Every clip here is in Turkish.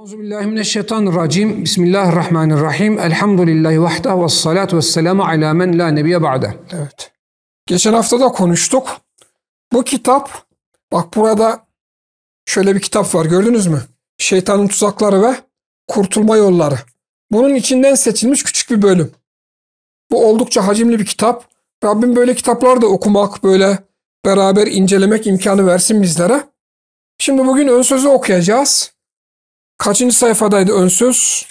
Euzubillahimineşşeytanirracim. Bismillahirrahmanirrahim. Elhamdülillahi vahda ve salatu ve selamu ala men la nebiye ba'de. Evet. Geçen hafta da konuştuk. Bu kitap, bak burada şöyle bir kitap var gördünüz mü? Şeytanın tuzakları ve kurtulma yolları. Bunun içinden seçilmiş küçük bir bölüm. Bu oldukça hacimli bir kitap. Rabbim böyle kitapları da okumak, böyle beraber incelemek imkanı versin bizlere. Şimdi bugün ön sözü okuyacağız. Kaçıncı sayfadaydı ön söz?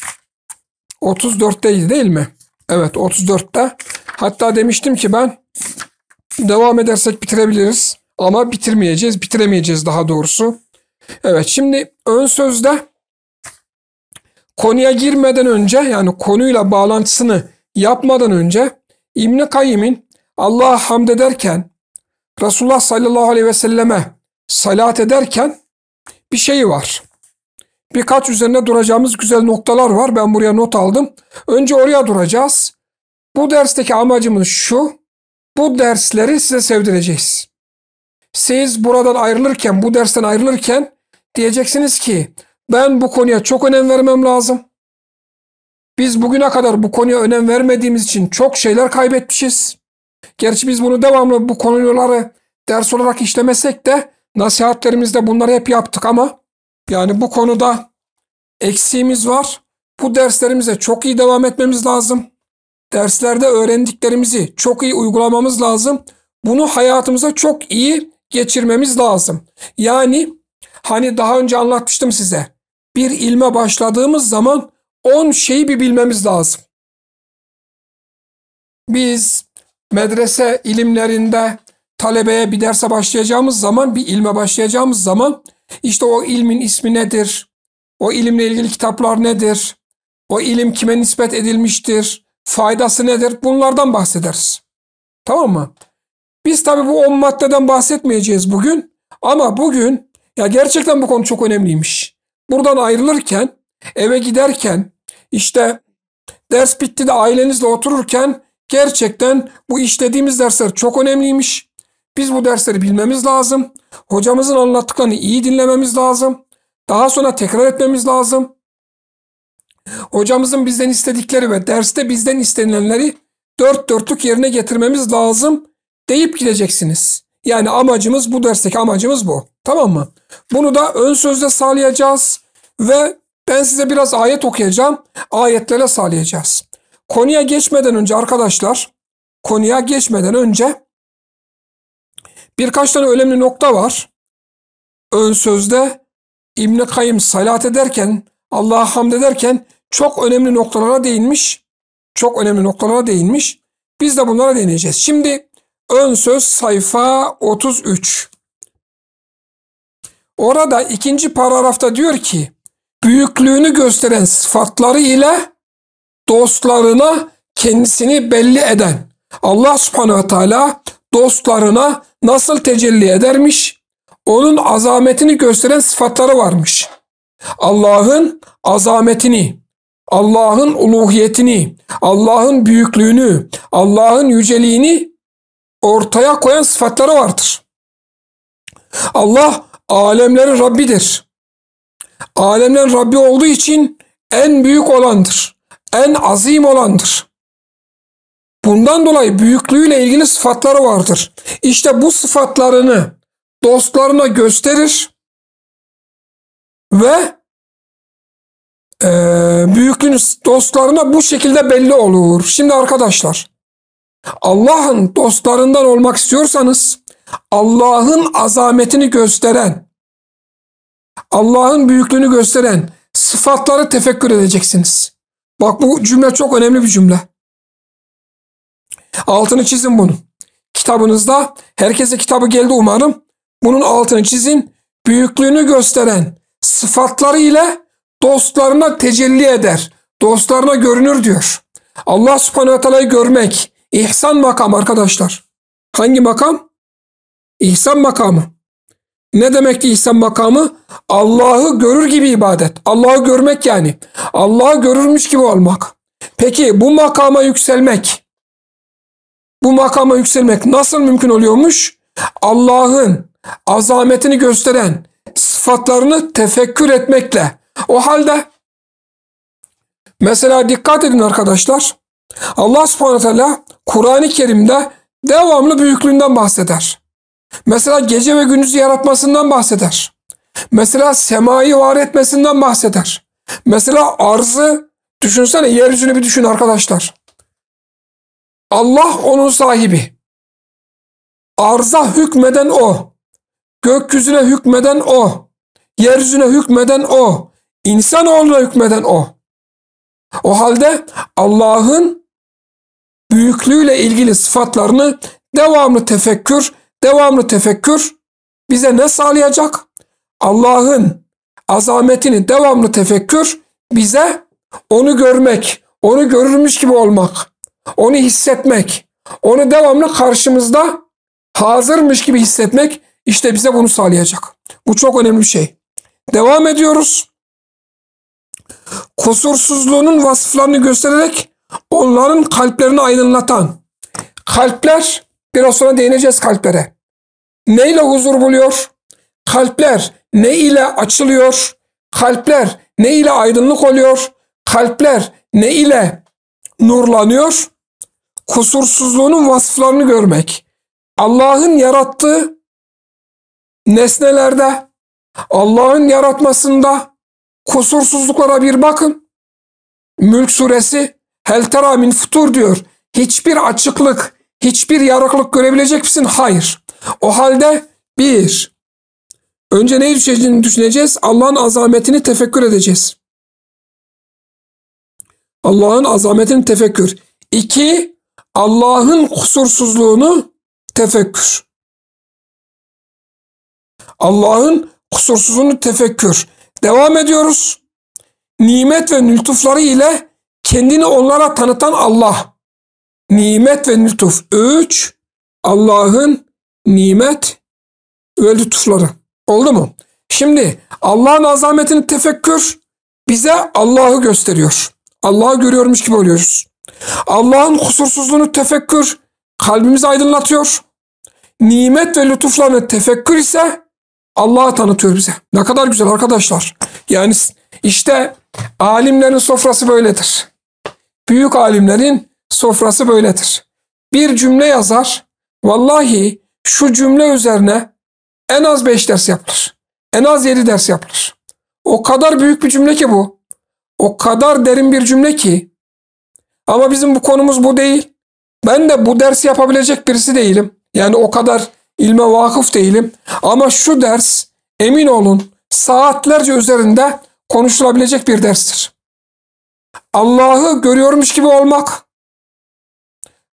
34'teydi değil mi? Evet 34'te. Hatta demiştim ki ben devam edersek bitirebiliriz. Ama bitirmeyeceğiz, bitiremeyeceğiz daha doğrusu. Evet şimdi ön sözde konuya girmeden önce yani konuyla bağlantısını yapmadan önce İbn Kayyim'in Allah'a hamd ederken Resulullah sallallahu aleyhi ve selleme salat ederken bir şeyi var. Birkaç üzerine duracağımız güzel noktalar var. Ben buraya not aldım. Önce oraya duracağız. Bu dersteki amacımız şu. Bu dersleri size sevdireceğiz. Siz buradan ayrılırken, bu dersten ayrılırken diyeceksiniz ki ben bu konuya çok önem vermem lazım. Biz bugüne kadar bu konuya önem vermediğimiz için çok şeyler kaybetmişiz. Gerçi biz bunu devamlı bu konuları ders olarak işlemesek de nasihatlerimizde bunları hep yaptık ama yani bu konuda eksiğimiz var. Bu derslerimize çok iyi devam etmemiz lazım. Derslerde öğrendiklerimizi çok iyi uygulamamız lazım. Bunu hayatımıza çok iyi geçirmemiz lazım. Yani hani daha önce anlatmıştım size. Bir ilme başladığımız zaman 10 şeyi bir bilmemiz lazım. Biz medrese ilimlerinde talebeye bir derse başlayacağımız zaman, bir ilme başlayacağımız zaman işte o ilmin ismi nedir? O ilimle ilgili kitaplar nedir? O ilim kime nispet edilmiştir? Faydası nedir? Bunlardan bahsederiz. Tamam mı? Biz tabi bu on maddeden bahsetmeyeceğiz bugün. Ama bugün ya gerçekten bu konu çok önemliymiş. Buradan ayrılırken, eve giderken, işte ders bitti de ailenizle otururken gerçekten bu işlediğimiz dersler çok önemliymiş. Biz bu dersleri bilmemiz lazım. Hocamızın anlattıklarını iyi dinlememiz lazım. Daha sonra tekrar etmemiz lazım. Hocamızın bizden istedikleri ve derste bizden istenilenleri dört dörtlük yerine getirmemiz lazım deyip gideceksiniz. Yani amacımız bu dersteki amacımız bu. Tamam mı? Bunu da ön sözde sağlayacağız ve ben size biraz ayet okuyacağım. Ayetlere sağlayacağız. Konuya geçmeden önce arkadaşlar, konuya geçmeden önce birkaç tane önemli nokta var. Ön sözde İbn Kayyım salat ederken, Allah'a hamd ederken çok önemli noktalara değinmiş. Çok önemli noktalara değinmiş. Biz de bunlara değineceğiz. Şimdi ön söz sayfa 33. Orada ikinci paragrafta diyor ki büyüklüğünü gösteren sıfatları ile dostlarına kendisini belli eden Allah subhanehu teala dostlarına nasıl tecelli edermiş? Onun azametini gösteren sıfatları varmış. Allah'ın azametini, Allah'ın uluhiyetini, Allah'ın büyüklüğünü, Allah'ın yüceliğini ortaya koyan sıfatları vardır. Allah alemlerin Rabbidir. Alemlerin Rabbi olduğu için en büyük olandır. En azim olandır. Bundan dolayı büyüklüğüyle ilgili sıfatları vardır. İşte bu sıfatlarını dostlarına gösterir ve e, büyüklüğünü dostlarına bu şekilde belli olur. Şimdi arkadaşlar Allah'ın dostlarından olmak istiyorsanız Allah'ın azametini gösteren Allah'ın büyüklüğünü gösteren sıfatları tefekkür edeceksiniz. Bak bu cümle çok önemli bir cümle. Altını çizin bunu. Kitabınızda herkese kitabı geldi umarım. Bunun altını çizin. Büyüklüğünü gösteren sıfatları ile dostlarına tecelli eder. Dostlarına görünür diyor. Allah subhanehu ve teala'yı görmek. ihsan makam arkadaşlar. Hangi makam? İhsan makamı. Ne demek ihsan makamı? Allah'ı görür gibi ibadet. Allah'ı görmek yani. Allah'ı görürmüş gibi olmak. Peki bu makama yükselmek, bu makama yükselmek nasıl mümkün oluyormuş? Allah'ın azametini gösteren sıfatlarını tefekkür etmekle, O halde mesela dikkat edin arkadaşlar. Allah subhanahu teala Kur'an-ı Kerim'de devamlı büyüklüğünden bahseder. Mesela gece ve gündüzü yaratmasından bahseder. Mesela semayı var etmesinden bahseder. Mesela arzı düşünsene yeryüzünü bir düşün arkadaşlar. Allah onun sahibi. Arza hükmeden o. Gökyüzüne hükmeden o. Yeryüzüne hükmeden o. İnsanoğluna hükmeden o. O halde Allah'ın büyüklüğüyle ilgili sıfatlarını devamlı tefekkür, devamlı tefekkür bize ne sağlayacak? Allah'ın azametini devamlı tefekkür bize onu görmek, onu görürmüş gibi olmak, onu hissetmek, onu devamlı karşımızda hazırmış gibi hissetmek işte bize bunu sağlayacak. Bu çok önemli bir şey. Devam ediyoruz. Kusursuzluğunun vasıflarını göstererek onların kalplerini aydınlatan. Kalpler, biraz sonra değineceğiz kalplere. Neyle huzur buluyor? Kalpler ne ile açılıyor? Kalpler ne ile aydınlık oluyor? Kalpler ne ile nurlanıyor? Kusursuzluğunun vasıflarını görmek. Allah'ın yarattığı nesnelerde, Allah'ın yaratmasında kusursuzluklara bir bakın. Mülk suresi Hel tera min futur diyor. Hiçbir açıklık, hiçbir yarıklık görebilecek misin? Hayır. O halde bir, önce neyi düşüneceğiz? Allah'ın azametini tefekkür edeceğiz. Allah'ın azametini tefekkür. İki, Allah'ın kusursuzluğunu tefekkür. Allah'ın kusursuzluğunu tefekkür. Devam ediyoruz. Nimet ve lütufları ile kendini onlara tanıtan Allah. Nimet ve lütuf. Üç, Allah'ın nimet ve lütufları. Oldu mu? Şimdi Allah'ın azametini tefekkür bize Allah'ı gösteriyor. Allah'ı görüyormuş gibi oluyoruz. Allah'ın kusursuzluğunu tefekkür kalbimizi aydınlatıyor. Nimet ve lütuflarını tefekkür ise Allah'ı tanıtıyor bize. Ne kadar güzel arkadaşlar. Yani işte alimlerin sofrası böyledir. Büyük alimlerin sofrası böyledir. Bir cümle yazar. Vallahi şu cümle üzerine en az beş ders yapılır. En az yedi ders yapılır. O kadar büyük bir cümle ki bu. O kadar derin bir cümle ki. Ama bizim bu konumuz bu değil. Ben de bu dersi yapabilecek birisi değilim. Yani o kadar ilme vakıf değilim. Ama şu ders emin olun saatlerce üzerinde konuşulabilecek bir derstir. Allah'ı görüyormuş gibi olmak,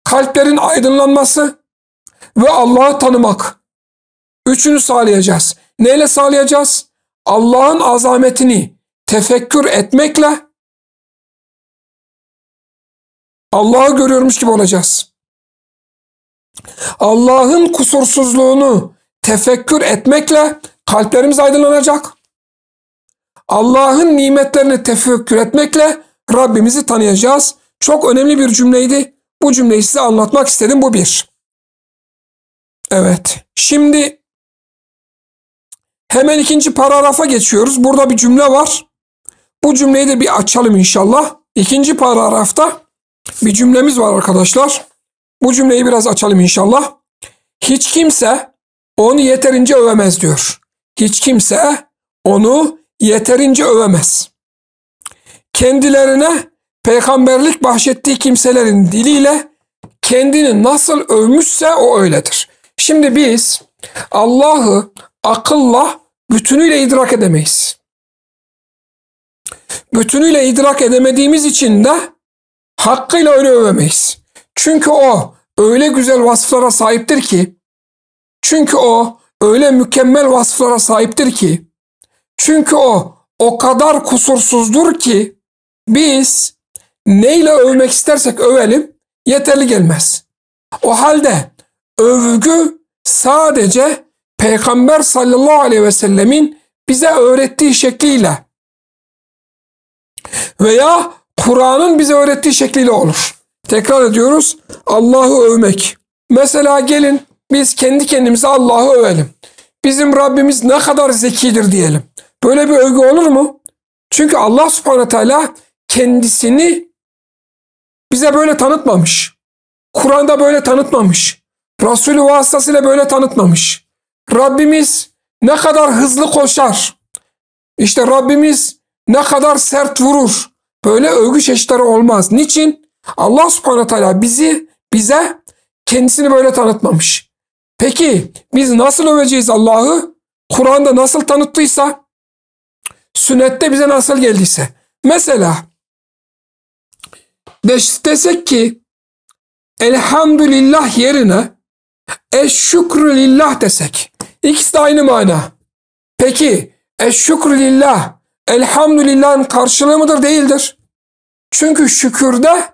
kalplerin aydınlanması ve Allah'ı tanımak. Üçünü sağlayacağız. Neyle sağlayacağız? Allah'ın azametini tefekkür etmekle Allah'ı görüyormuş gibi olacağız. Allah'ın kusursuzluğunu tefekkür etmekle kalplerimiz aydınlanacak. Allah'ın nimetlerini tefekkür etmekle Rabbimizi tanıyacağız. Çok önemli bir cümleydi. Bu cümleyi size anlatmak istedim. Bu bir. Evet. Şimdi hemen ikinci paragrafa geçiyoruz. Burada bir cümle var. Bu cümleyi de bir açalım inşallah. İkinci paragrafta bir cümlemiz var arkadaşlar. Bu cümleyi biraz açalım inşallah. Hiç kimse onu yeterince övemez diyor. Hiç kimse onu yeterince övemez. Kendilerine peygamberlik bahşettiği kimselerin diliyle kendini nasıl övmüşse o öyledir. Şimdi biz Allah'ı akılla bütünüyle idrak edemeyiz. Bütünüyle idrak edemediğimiz için de hakkıyla öyle övemeyiz. Çünkü o öyle güzel vasıflara sahiptir ki, çünkü o öyle mükemmel vasıflara sahiptir ki, çünkü o o kadar kusursuzdur ki biz neyle övmek istersek övelim yeterli gelmez. O halde övgü sadece Peygamber sallallahu aleyhi ve sellemin bize öğrettiği şekliyle veya Kur'an'ın bize öğrettiği şekliyle olur. Tekrar ediyoruz. Allah'ı övmek. Mesela gelin biz kendi kendimize Allah'ı övelim. Bizim Rabbimiz ne kadar zekidir diyelim. Böyle bir övgü olur mu? Çünkü Allah subhanahu teala kendisini bize böyle tanıtmamış. Kur'an'da böyle tanıtmamış. Resulü vasıtasıyla böyle tanıtmamış. Rabbimiz ne kadar hızlı koşar. İşte Rabbimiz ne kadar sert vurur. Böyle övgü çeşitleri olmaz. Niçin? Allah subhanahu teala bizi bize kendisini böyle tanıtmamış. Peki biz nasıl öveceğiz Allah'ı? Kur'an'da nasıl tanıttıysa, sünnette bize nasıl geldiyse. Mesela desek ki elhamdülillah yerine eşşükrü desek. İkisi de aynı mana. Peki eşşükrü elhamdülillahın karşılığı mıdır değildir? Çünkü şükürde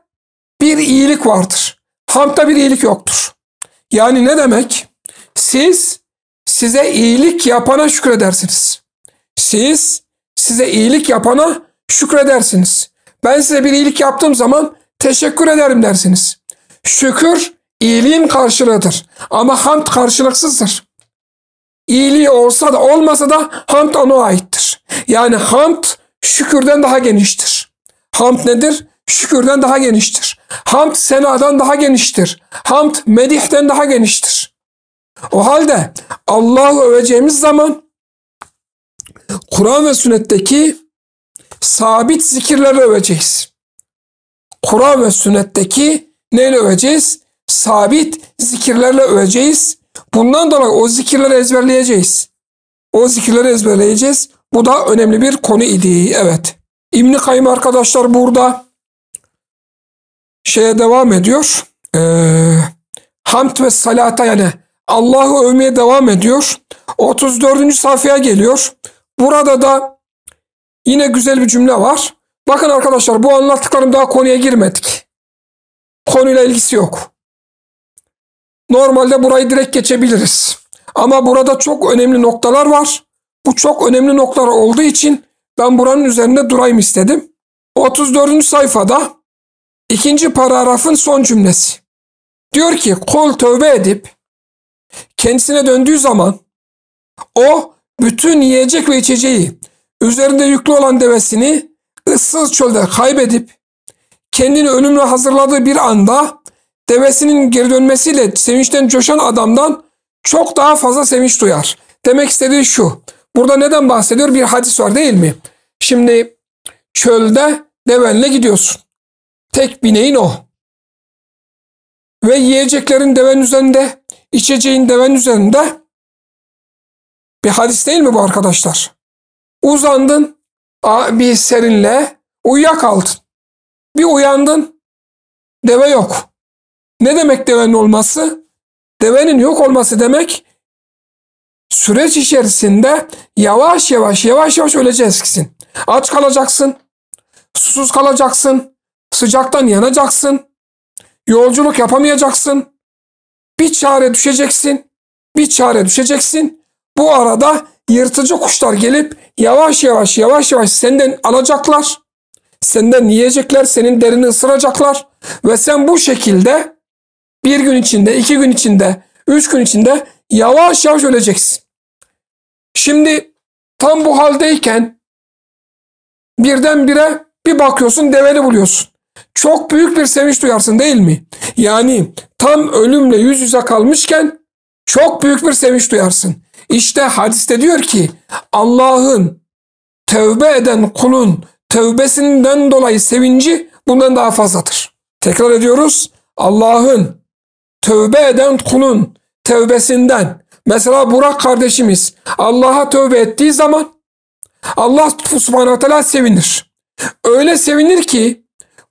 bir iyilik vardır. Hamda bir iyilik yoktur. Yani ne demek? Siz size iyilik yapana şükredersiniz. Siz size iyilik yapana şükredersiniz. Ben size bir iyilik yaptığım zaman teşekkür ederim dersiniz. Şükür iyiliğin karşılığıdır. Ama hamd karşılıksızdır. İyiliği olsa da olmasa da hamd ona aittir. Yani hamd şükürden daha geniştir. Hamd nedir? Şükürden daha geniştir. Hamd senadan daha geniştir. Hamd medihten daha geniştir. O halde Allah'ı öveceğimiz zaman Kur'an ve sünnetteki sabit zikirleri öveceğiz. Kur'an ve sünnetteki neyle öveceğiz? Sabit zikirlerle öveceğiz. Bundan dolayı o zikirleri ezberleyeceğiz. O zikirleri ezberleyeceğiz. Bu da önemli bir konu idi. Evet. İbn Kayyım arkadaşlar burada şeye devam ediyor. Ee, hamd ve salata yani Allah'ı övmeye devam ediyor. 34. sayfaya geliyor. Burada da yine güzel bir cümle var. Bakın arkadaşlar bu anlattıklarım daha konuya girmedik. Konuyla ilgisi yok. Normalde burayı direkt geçebiliriz. Ama burada çok önemli noktalar var. Bu çok önemli noktalar olduğu için ben buranın üzerinde durayım istedim. 34. sayfada ikinci paragrafın son cümlesi. Diyor ki kul tövbe edip kendisine döndüğü zaman o bütün yiyecek ve içeceği üzerinde yüklü olan devesini ıssız çölde kaybedip kendini ölümle hazırladığı bir anda devesinin geri dönmesiyle sevinçten coşan adamdan çok daha fazla sevinç duyar. Demek istediği şu. Burada neden bahsediyor? Bir hadis var değil mi? Şimdi çölde devenle gidiyorsun. Tek bineğin o. Ve yiyeceklerin deven üzerinde, içeceğin deven üzerinde. Bir hadis değil mi bu arkadaşlar? Uzandın bir serinle uyuyakaldın. Bir uyandın deve yok. Ne demek devenin olması? Devenin yok olması demek süreç içerisinde yavaş yavaş yavaş yavaş öleceksin. Aç kalacaksın. Susuz kalacaksın. Sıcaktan yanacaksın. Yolculuk yapamayacaksın. Bir çare düşeceksin. Bir çare düşeceksin. Bu arada yırtıcı kuşlar gelip yavaş yavaş yavaş yavaş senden alacaklar. Senden yiyecekler, senin derini ısıracaklar. Ve sen bu şekilde bir gün içinde, iki gün içinde, üç gün içinde yavaş yavaş öleceksin. Şimdi tam bu haldeyken birdenbire bir bakıyorsun deveni buluyorsun. Çok büyük bir sevinç duyarsın değil mi? Yani tam ölümle yüz yüze kalmışken çok büyük bir sevinç duyarsın. İşte hadiste diyor ki Allah'ın tövbe eden kulun tövbesinden dolayı sevinci bundan daha fazladır. Tekrar ediyoruz. Allah'ın tövbe eden kulun tövbesinden mesela Burak kardeşimiz Allah'a tövbe ettiği zaman Allah subhanahu teala sevinir. Öyle sevinir ki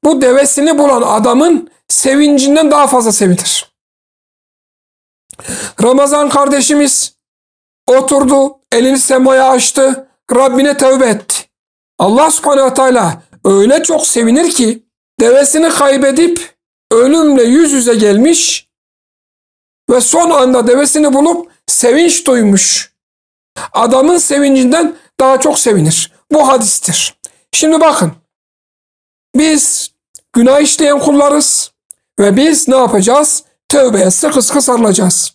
bu devesini bulan adamın sevincinden daha fazla sevinir. Ramazan kardeşimiz oturdu, elini semaya açtı, Rabbine tövbe etti. Allah subhanehu teala öyle çok sevinir ki devesini kaybedip ölümle yüz yüze gelmiş ve son anda devesini bulup sevinç duymuş. Adamın sevincinden daha çok sevinir. Bu hadistir. Şimdi bakın. Biz günah işleyen kullarız ve biz ne yapacağız? Tövbeye sıkı sıkı sarılacağız.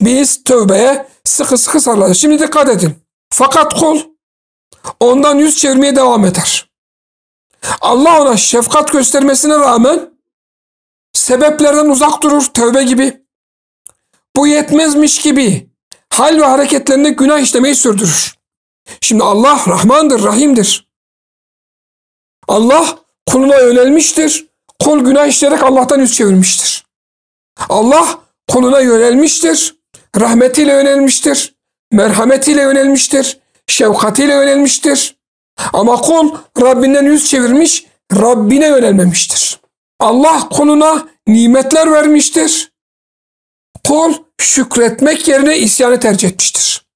Biz tövbeye sıkı sıkı sarılacağız. Şimdi dikkat edin. Fakat kul ondan yüz çevirmeye devam eder. Allah ona şefkat göstermesine rağmen sebeplerden uzak durur tövbe gibi. Bu yetmezmiş gibi hal ve hareketlerinde günah işlemeyi sürdürür. Şimdi Allah Rahmandır, Rahim'dir. Allah kuluna yönelmiştir. Kul günah işleyerek Allah'tan yüz çevirmiştir. Allah kuluna yönelmiştir. Rahmetiyle yönelmiştir. Merhametiyle yönelmiştir. Şefkatiyle yönelmiştir. Ama kul Rabbinden yüz çevirmiş, Rabbine yönelmemiştir. Allah kuluna nimetler vermiştir. Kul şükretmek yerine isyanı tercih etmiştir.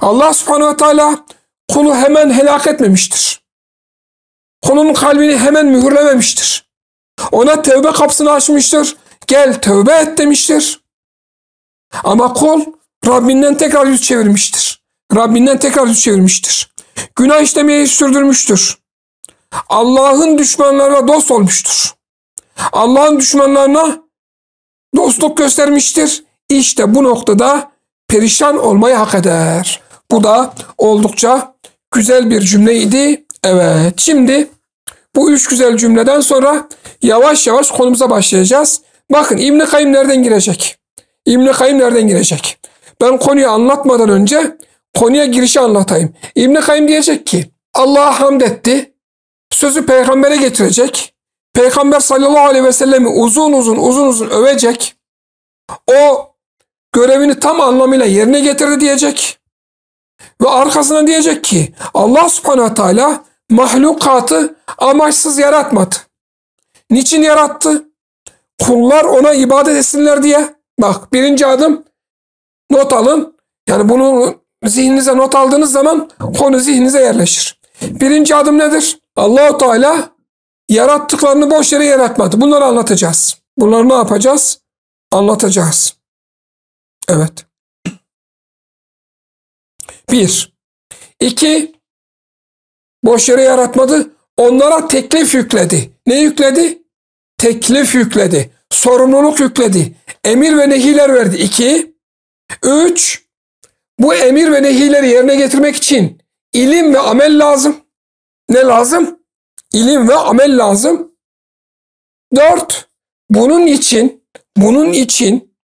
Allah subhanehu ve teala kulu hemen helak etmemiştir. Kulun kalbini hemen mühürlememiştir. Ona tövbe kapısını açmıştır. Gel tövbe et demiştir. Ama kul Rabbinden tekrar yüz çevirmiştir. Rabbinden tekrar yüz çevirmiştir. Günah işlemeyi sürdürmüştür. Allah'ın düşmanlarına dost olmuştur. Allah'ın düşmanlarına dostluk göstermiştir. İşte bu noktada perişan olmayı hak eder. Bu da oldukça güzel bir cümleydi. Evet şimdi bu üç güzel cümleden sonra yavaş yavaş konumuza başlayacağız. Bakın İbn-i Kayyım nereden girecek? İbn-i Kayyım nereden girecek? Ben konuyu anlatmadan önce konuya girişi anlatayım. İbn-i Kayyım diyecek ki Allah'a hamd etti. Sözü peygambere getirecek. Peygamber sallallahu aleyhi ve sellemi uzun uzun uzun uzun övecek. O görevini tam anlamıyla yerine getirdi diyecek. Ve arkasına diyecek ki Allah subhanahu teala mahlukatı amaçsız yaratmadı. Niçin yarattı? Kullar ona ibadet etsinler diye. Bak birinci adım not alın. Yani bunu zihninize not aldığınız zaman konu zihninize yerleşir. Birinci adım nedir? Allahu Teala yarattıklarını boş yere yaratmadı. Bunları anlatacağız. Bunları ne yapacağız? Anlatacağız. Evet. Bir. İki. Boş yere yaratmadı. Onlara teklif yükledi. Ne yükledi? Teklif yükledi. Sorumluluk yükledi. Emir ve nehiler verdi. İki. Üç. Bu emir ve nehileri yerine getirmek için ilim ve amel lazım. Ne lazım? İlim ve amel lazım. Dört. Bunun için, bunun için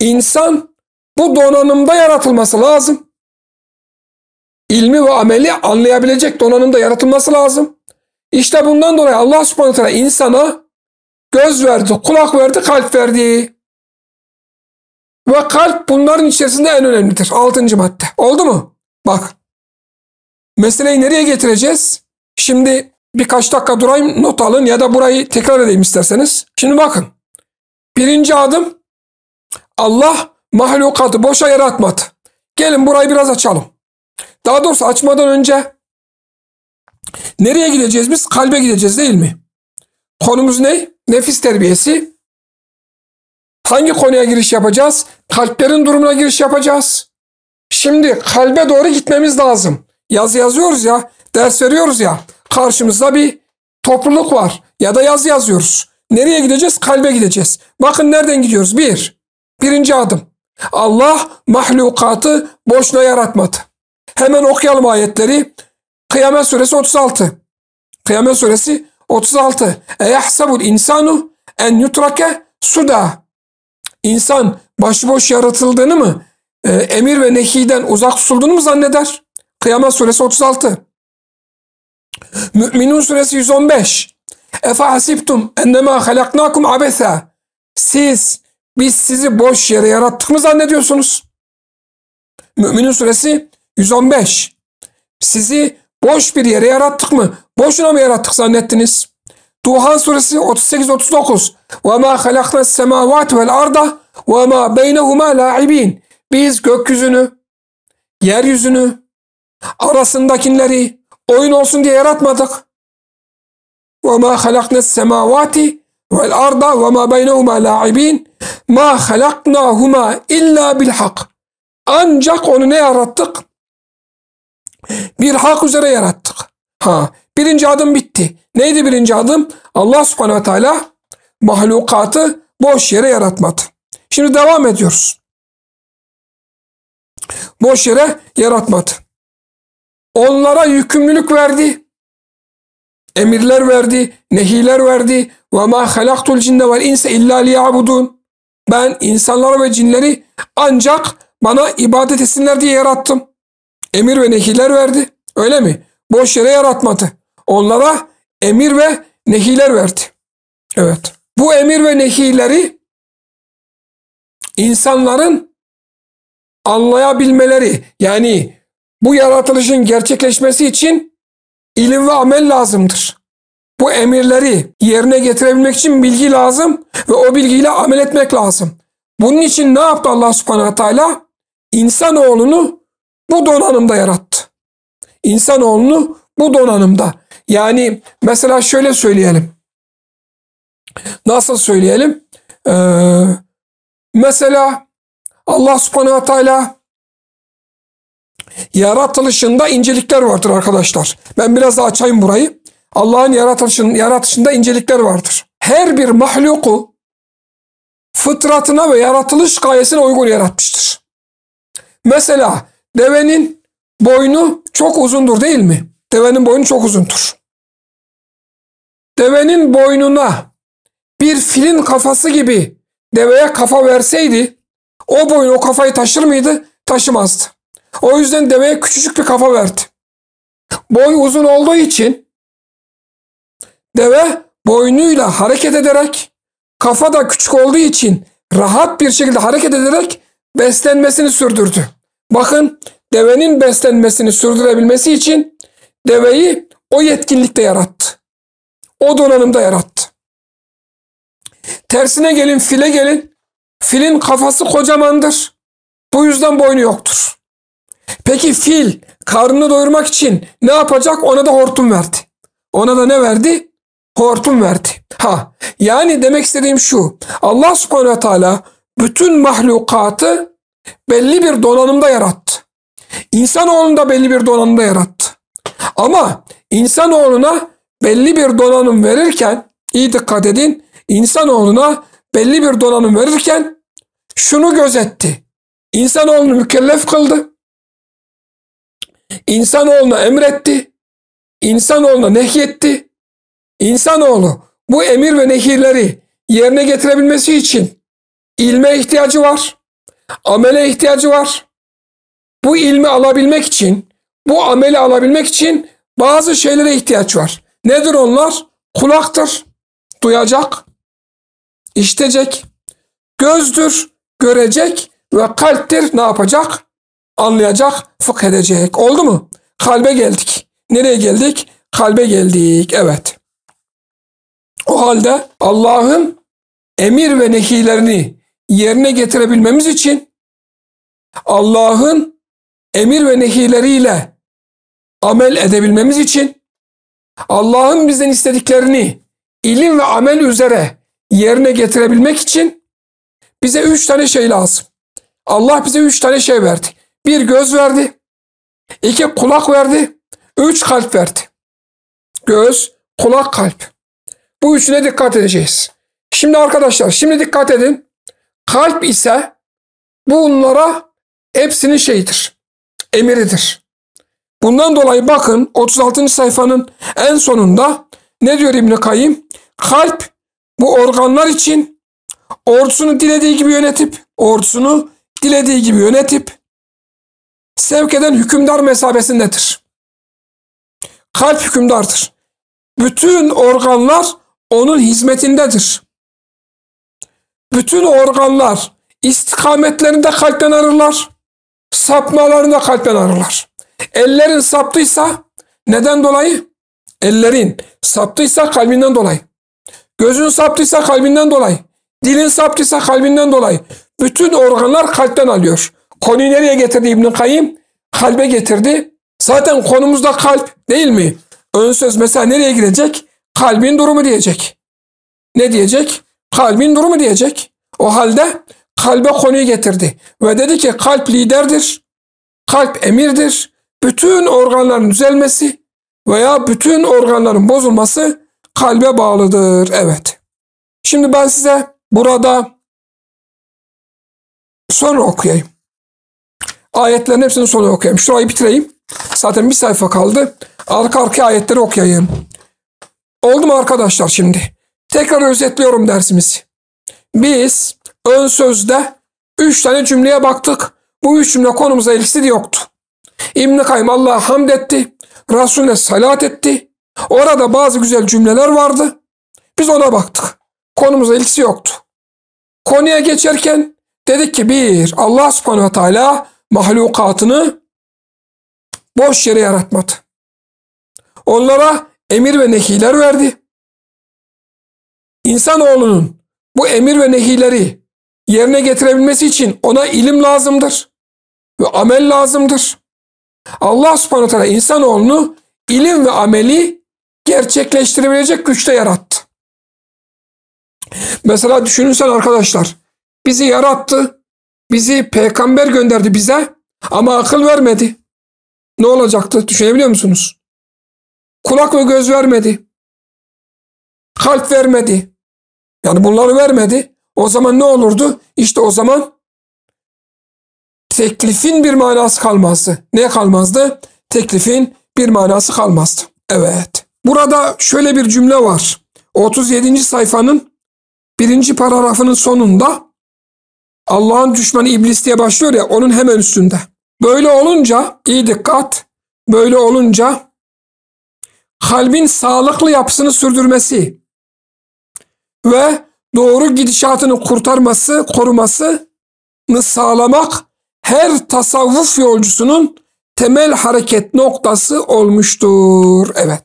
insan bu donanımda yaratılması lazım. İlmi ve ameli anlayabilecek donanımda yaratılması lazım. İşte bundan dolayı Allah subhanahu teala insana göz verdi, kulak verdi, kalp verdi. Ve kalp bunların içerisinde en önemlidir. Altıncı madde. Oldu mu? Bak. Meseleyi nereye getireceğiz? Şimdi birkaç dakika durayım not alın ya da burayı tekrar edeyim isterseniz. Şimdi bakın. Birinci adım Allah mahlukatı boşa yaratmadı. Gelin burayı biraz açalım. Daha doğrusu açmadan önce nereye gideceğiz biz? Kalbe gideceğiz değil mi? Konumuz ne? Nefis terbiyesi. Hangi konuya giriş yapacağız? Kalplerin durumuna giriş yapacağız. Şimdi kalbe doğru gitmemiz lazım. Yazı yazıyoruz ya, ders veriyoruz ya. Karşımızda bir topluluk var ya da yazı yazıyoruz. Nereye gideceğiz? Kalbe gideceğiz. Bakın nereden gidiyoruz? Bir, birinci adım. Allah mahlukatı boşuna yaratmadı. Hemen okuyalım ayetleri. Kıyamet suresi 36. Kıyamet suresi 36. Eyahsabul insanu en yutrake suda. İnsan başıboş yaratıldığını mı, e, emir ve nehiden uzak tutulduğunu mu zanneder? Kıyamet suresi 36. Müminun suresi 115. Efa hasibtum ennemâ halaknakum abesa. Siz, biz sizi boş yere yarattık mı zannediyorsunuz? Müminun suresi 115. Sizi boş bir yere yarattık mı? Boşuna mı yarattık zannettiniz? Duhan suresi 38-39. Ve ma halakna semavat vel arda ve ma beynehuma la'ibin. Biz gökyüzünü, yeryüzünü, arasındakileri oyun olsun diye yaratmadık. وَمَا خَلَقْنَا السَّمَاوَاتِ وَالْاَرْضَ وَمَا بَيْنَهُمَا لَاعِب۪ينَ مَا خَلَقْنَاهُمَا اِلَّا بِالْحَقِّ Ancak onu ne yarattık? Bir hak üzere yarattık. Ha, birinci adım bitti. Neydi birinci adım? Allah subhanehu ve teala mahlukatı boş yere yaratmadı. Şimdi devam ediyoruz. Boş yere yaratmadı. onlara yükümlülük verdi. Emirler verdi, nehiler verdi. Ve ma halaktul cinne vel insa illa liyabudun. Ben insanları ve cinleri ancak bana ibadet etsinler diye yarattım. Emir ve nehiler verdi. Öyle mi? Boş yere yaratmadı. Onlara emir ve nehiler verdi. Evet. Bu emir ve nehileri insanların anlayabilmeleri yani bu yaratılışın gerçekleşmesi için ilim ve amel lazımdır. Bu emirleri yerine getirebilmek için bilgi lazım ve o bilgiyle amel etmek lazım. Bunun için ne yaptı Allah subhanahu teala? İnsanoğlunu bu donanımda yarattı. İnsanoğlunu bu donanımda. Yani mesela şöyle söyleyelim. Nasıl söyleyelim? Ee, mesela Allah subhanahu teala yaratılışında incelikler vardır arkadaşlar. Ben biraz daha açayım burayı. Allah'ın yaratılışın, yaratışında incelikler vardır. Her bir mahluku fıtratına ve yaratılış gayesine uygun yaratmıştır. Mesela devenin boynu çok uzundur değil mi? Devenin boynu çok uzundur. Devenin boynuna bir filin kafası gibi deveye kafa verseydi o boyun o kafayı taşır mıydı? Taşımazdı. O yüzden deveye küçücük bir kafa verdi. Boy uzun olduğu için deve boynuyla hareket ederek kafa da küçük olduğu için rahat bir şekilde hareket ederek beslenmesini sürdürdü. Bakın devenin beslenmesini sürdürebilmesi için deveyi o yetkinlikte yarattı. O donanımda yarattı. Tersine gelin file gelin. Filin kafası kocamandır. Bu yüzden boynu yoktur. Peki fil karnını doyurmak için ne yapacak? Ona da hortum verdi. Ona da ne verdi? Hortum verdi. Ha, yani demek istediğim şu. Allah subhanahu teala bütün mahlukatı belli bir donanımda yarattı. İnsanoğlunu da belli bir donanımda yarattı. Ama insanoğluna belli bir donanım verirken iyi dikkat edin. İnsanoğluna belli bir donanım verirken şunu gözetti. İnsanoğlunu mükellef kıldı. İnsanoğluna emretti. İnsanoğluna nehyetti. İnsanoğlu bu emir ve nehirleri yerine getirebilmesi için ilme ihtiyacı var. Amele ihtiyacı var. Bu ilmi alabilmek için, bu ameli alabilmek için bazı şeylere ihtiyaç var. Nedir onlar? Kulaktır, duyacak, işitecek, gözdür, görecek ve kalptir ne yapacak? Anlayacak, fıkh edecek. Oldu mu? Kalbe geldik. Nereye geldik? Kalbe geldik. Evet. O halde Allah'ın emir ve nehilerini yerine getirebilmemiz için Allah'ın emir ve nehileriyle amel edebilmemiz için Allah'ın bizden istediklerini ilim ve amel üzere yerine getirebilmek için bize üç tane şey lazım. Allah bize üç tane şey verdi. Bir göz verdi, iki kulak verdi, üç kalp verdi. Göz, kulak, kalp. Bu üçüne dikkat edeceğiz. Şimdi arkadaşlar, şimdi dikkat edin. Kalp ise bunlara hepsinin şeyidir, emiridir. Bundan dolayı bakın 36. sayfanın en sonunda ne diyor İbn Kayyim? Kalp bu organlar için ordusunu dilediği gibi yönetip, ordusunu dilediği gibi yönetip sevk eden hükümdar mesabesindedir. Kalp hükümdardır. Bütün organlar onun hizmetindedir. Bütün organlar istikametlerinde kalpten arırlar. Sapmalarında kalpten arırlar. Ellerin saptıysa neden dolayı? Ellerin saptıysa kalbinden dolayı. Gözün saptıysa kalbinden dolayı. Dilin saptıysa kalbinden dolayı. Bütün organlar kalpten alıyor. Konuyu nereye getirdi İbn Kayyim? Kalbe getirdi. Zaten konumuzda kalp değil mi? Ön söz mesela nereye girecek? Kalbin durumu diyecek. Ne diyecek? Kalbin durumu diyecek. O halde kalbe konuyu getirdi. Ve dedi ki kalp liderdir. Kalp emirdir. Bütün organların düzelmesi veya bütün organların bozulması kalbe bağlıdır. Evet. Şimdi ben size burada sonra okuyayım. Ayetlerin hepsini sonra okuyayım. Şurayı bitireyim. Zaten bir sayfa kaldı. Arka arka ayetleri okuyayım. Oldu mu arkadaşlar şimdi? Tekrar özetliyorum dersimizi. Biz ön sözde üç tane cümleye baktık. Bu üç cümle konumuza ilgisi yoktu. İbn-i Kayyum Allah'a hamd etti. Resulüne salat etti. Orada bazı güzel cümleler vardı. Biz ona baktık. Konumuza ilgisi yoktu. Konuya geçerken dedik ki bir, Allah subhanehu ve teala mahlukatını boş yere yaratmadı. Onlara emir ve nehiler verdi. İnsanoğlunun bu emir ve nehileri yerine getirebilmesi için ona ilim lazımdır ve amel lazımdır. Allah subhanahu teala insanoğlunu ilim ve ameli gerçekleştirebilecek güçte yarattı. Mesela düşünürsen arkadaşlar bizi yarattı, bizi peygamber gönderdi bize ama akıl vermedi. Ne olacaktı düşünebiliyor musunuz? Kulak ve göz vermedi. Kalp vermedi. Yani bunları vermedi. O zaman ne olurdu? İşte o zaman teklifin bir manası kalmazdı. Ne kalmazdı? Teklifin bir manası kalmazdı. Evet. Burada şöyle bir cümle var. 37. sayfanın birinci paragrafının sonunda Allah'ın düşmanı iblis diye başlıyor ya onun hemen üstünde. Böyle olunca iyi dikkat. Böyle olunca kalbin sağlıklı yapısını sürdürmesi ve doğru gidişatını kurtarması, korumasını sağlamak her tasavvuf yolcusunun temel hareket noktası olmuştur. Evet.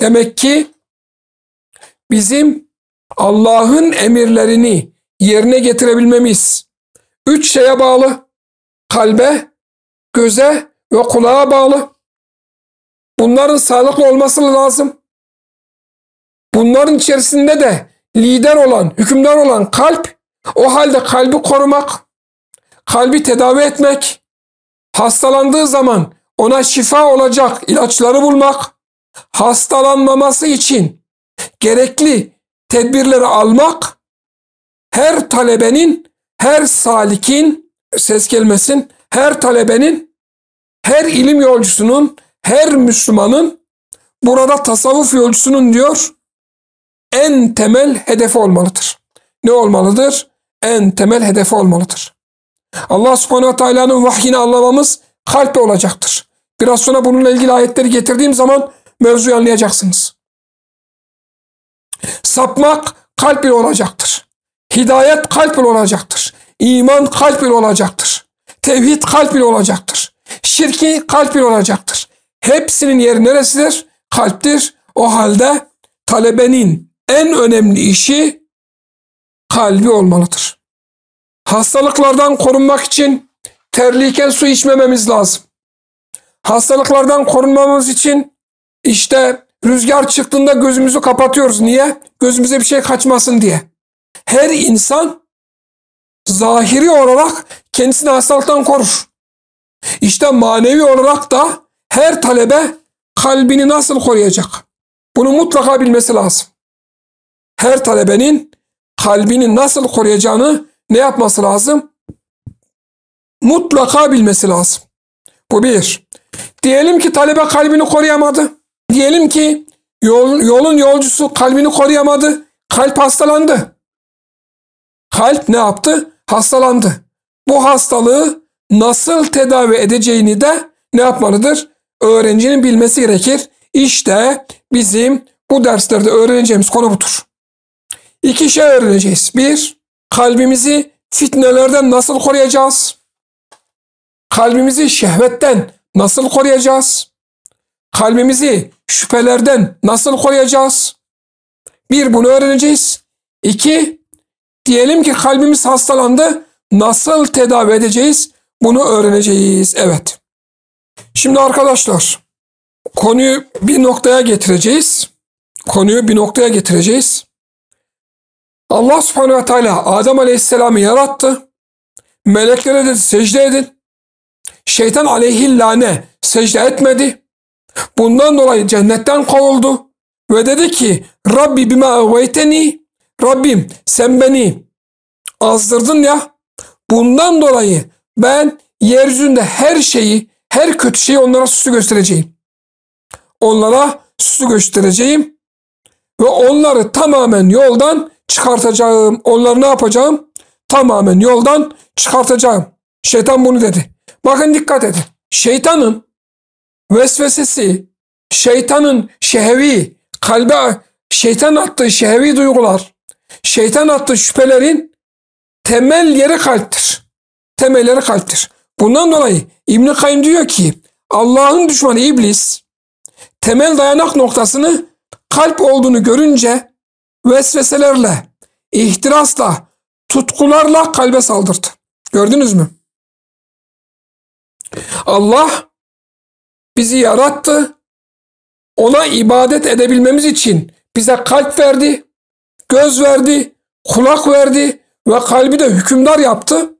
Demek ki bizim Allah'ın emirlerini yerine getirebilmemiz üç şeye bağlı. Kalbe, göze ve kulağa bağlı. Bunların sağlıklı olması lazım. Bunların içerisinde de lider olan, hükümdar olan kalp, o halde kalbi korumak, kalbi tedavi etmek, hastalandığı zaman ona şifa olacak ilaçları bulmak, hastalanmaması için gerekli tedbirleri almak, her talebenin, her salikin, ses gelmesin, her talebenin, her ilim yolcusunun, her Müslümanın, burada tasavvuf yolcusunun diyor, en temel hedefi olmalıdır. Ne olmalıdır? En temel hedefi olmalıdır. Allah subhanehu ve teala'nın vahyini anlamamız kalple olacaktır. Biraz sonra bununla ilgili ayetleri getirdiğim zaman mevzuyu anlayacaksınız. Sapmak kalp olacaktır. Hidayet kalp ile olacaktır. İman kalp ile olacaktır. Tevhid kalp ile olacaktır. Şirki kalp ile olacaktır. Hepsinin yeri neresidir? Kalptir. O halde talebenin en önemli işi kalbi olmalıdır. Hastalıklardan korunmak için terliyken su içmememiz lazım. Hastalıklardan korunmamız için işte rüzgar çıktığında gözümüzü kapatıyoruz. Niye? Gözümüze bir şey kaçmasın diye. Her insan zahiri olarak kendisini hastalıktan korur. İşte manevi olarak da her talebe kalbini nasıl koruyacak? Bunu mutlaka bilmesi lazım. Her talebenin kalbini nasıl koruyacağını ne yapması lazım? Mutlaka bilmesi lazım. Bu bir. Diyelim ki talebe kalbini koruyamadı. Diyelim ki yol, yolun yolcusu kalbini koruyamadı. Kalp hastalandı. Kalp ne yaptı? Hastalandı. Bu hastalığı nasıl tedavi edeceğini de ne yapmalıdır? Öğrencinin bilmesi gerekir. İşte bizim bu derslerde öğreneceğimiz konu budur. İki şey öğreneceğiz. Bir, kalbimizi fitnelerden nasıl koruyacağız? Kalbimizi şehvetten nasıl koruyacağız? Kalbimizi şüphelerden nasıl koruyacağız? Bir, bunu öğreneceğiz. İki, diyelim ki kalbimiz hastalandı. Nasıl tedavi edeceğiz? Bunu öğreneceğiz. Evet. Şimdi arkadaşlar, konuyu bir noktaya getireceğiz. Konuyu bir noktaya getireceğiz. Allah subhanehu ve teala Adem aleyhisselamı yarattı. Meleklere dedi secde edin. Şeytan aleyhillâne secde etmedi. Bundan dolayı cennetten kovuldu. Ve dedi ki Rabbi bime evveyteni Rabbim sen beni azdırdın ya. Bundan dolayı ben yeryüzünde her şeyi, her kötü şeyi onlara süslü göstereceğim. Onlara süslü göstereceğim ve onları tamamen yoldan çıkartacağım. Onları ne yapacağım? Tamamen yoldan çıkartacağım. Şeytan bunu dedi. Bakın dikkat edin. Şeytanın vesvesesi, şeytanın şehvi, kalbe şeytan attığı şehvi duygular, şeytan attığı şüphelerin temel yeri kalptir. Temelleri kalptir. Bundan dolayı İbn Kayyim diyor ki Allah'ın düşmanı iblis temel dayanak noktasını kalp olduğunu görünce vesveselerle, ihtirasla, tutkularla kalbe saldırdı. Gördünüz mü? Allah bizi yarattı. Ona ibadet edebilmemiz için bize kalp verdi, göz verdi, kulak verdi ve kalbi de hükümdar yaptı.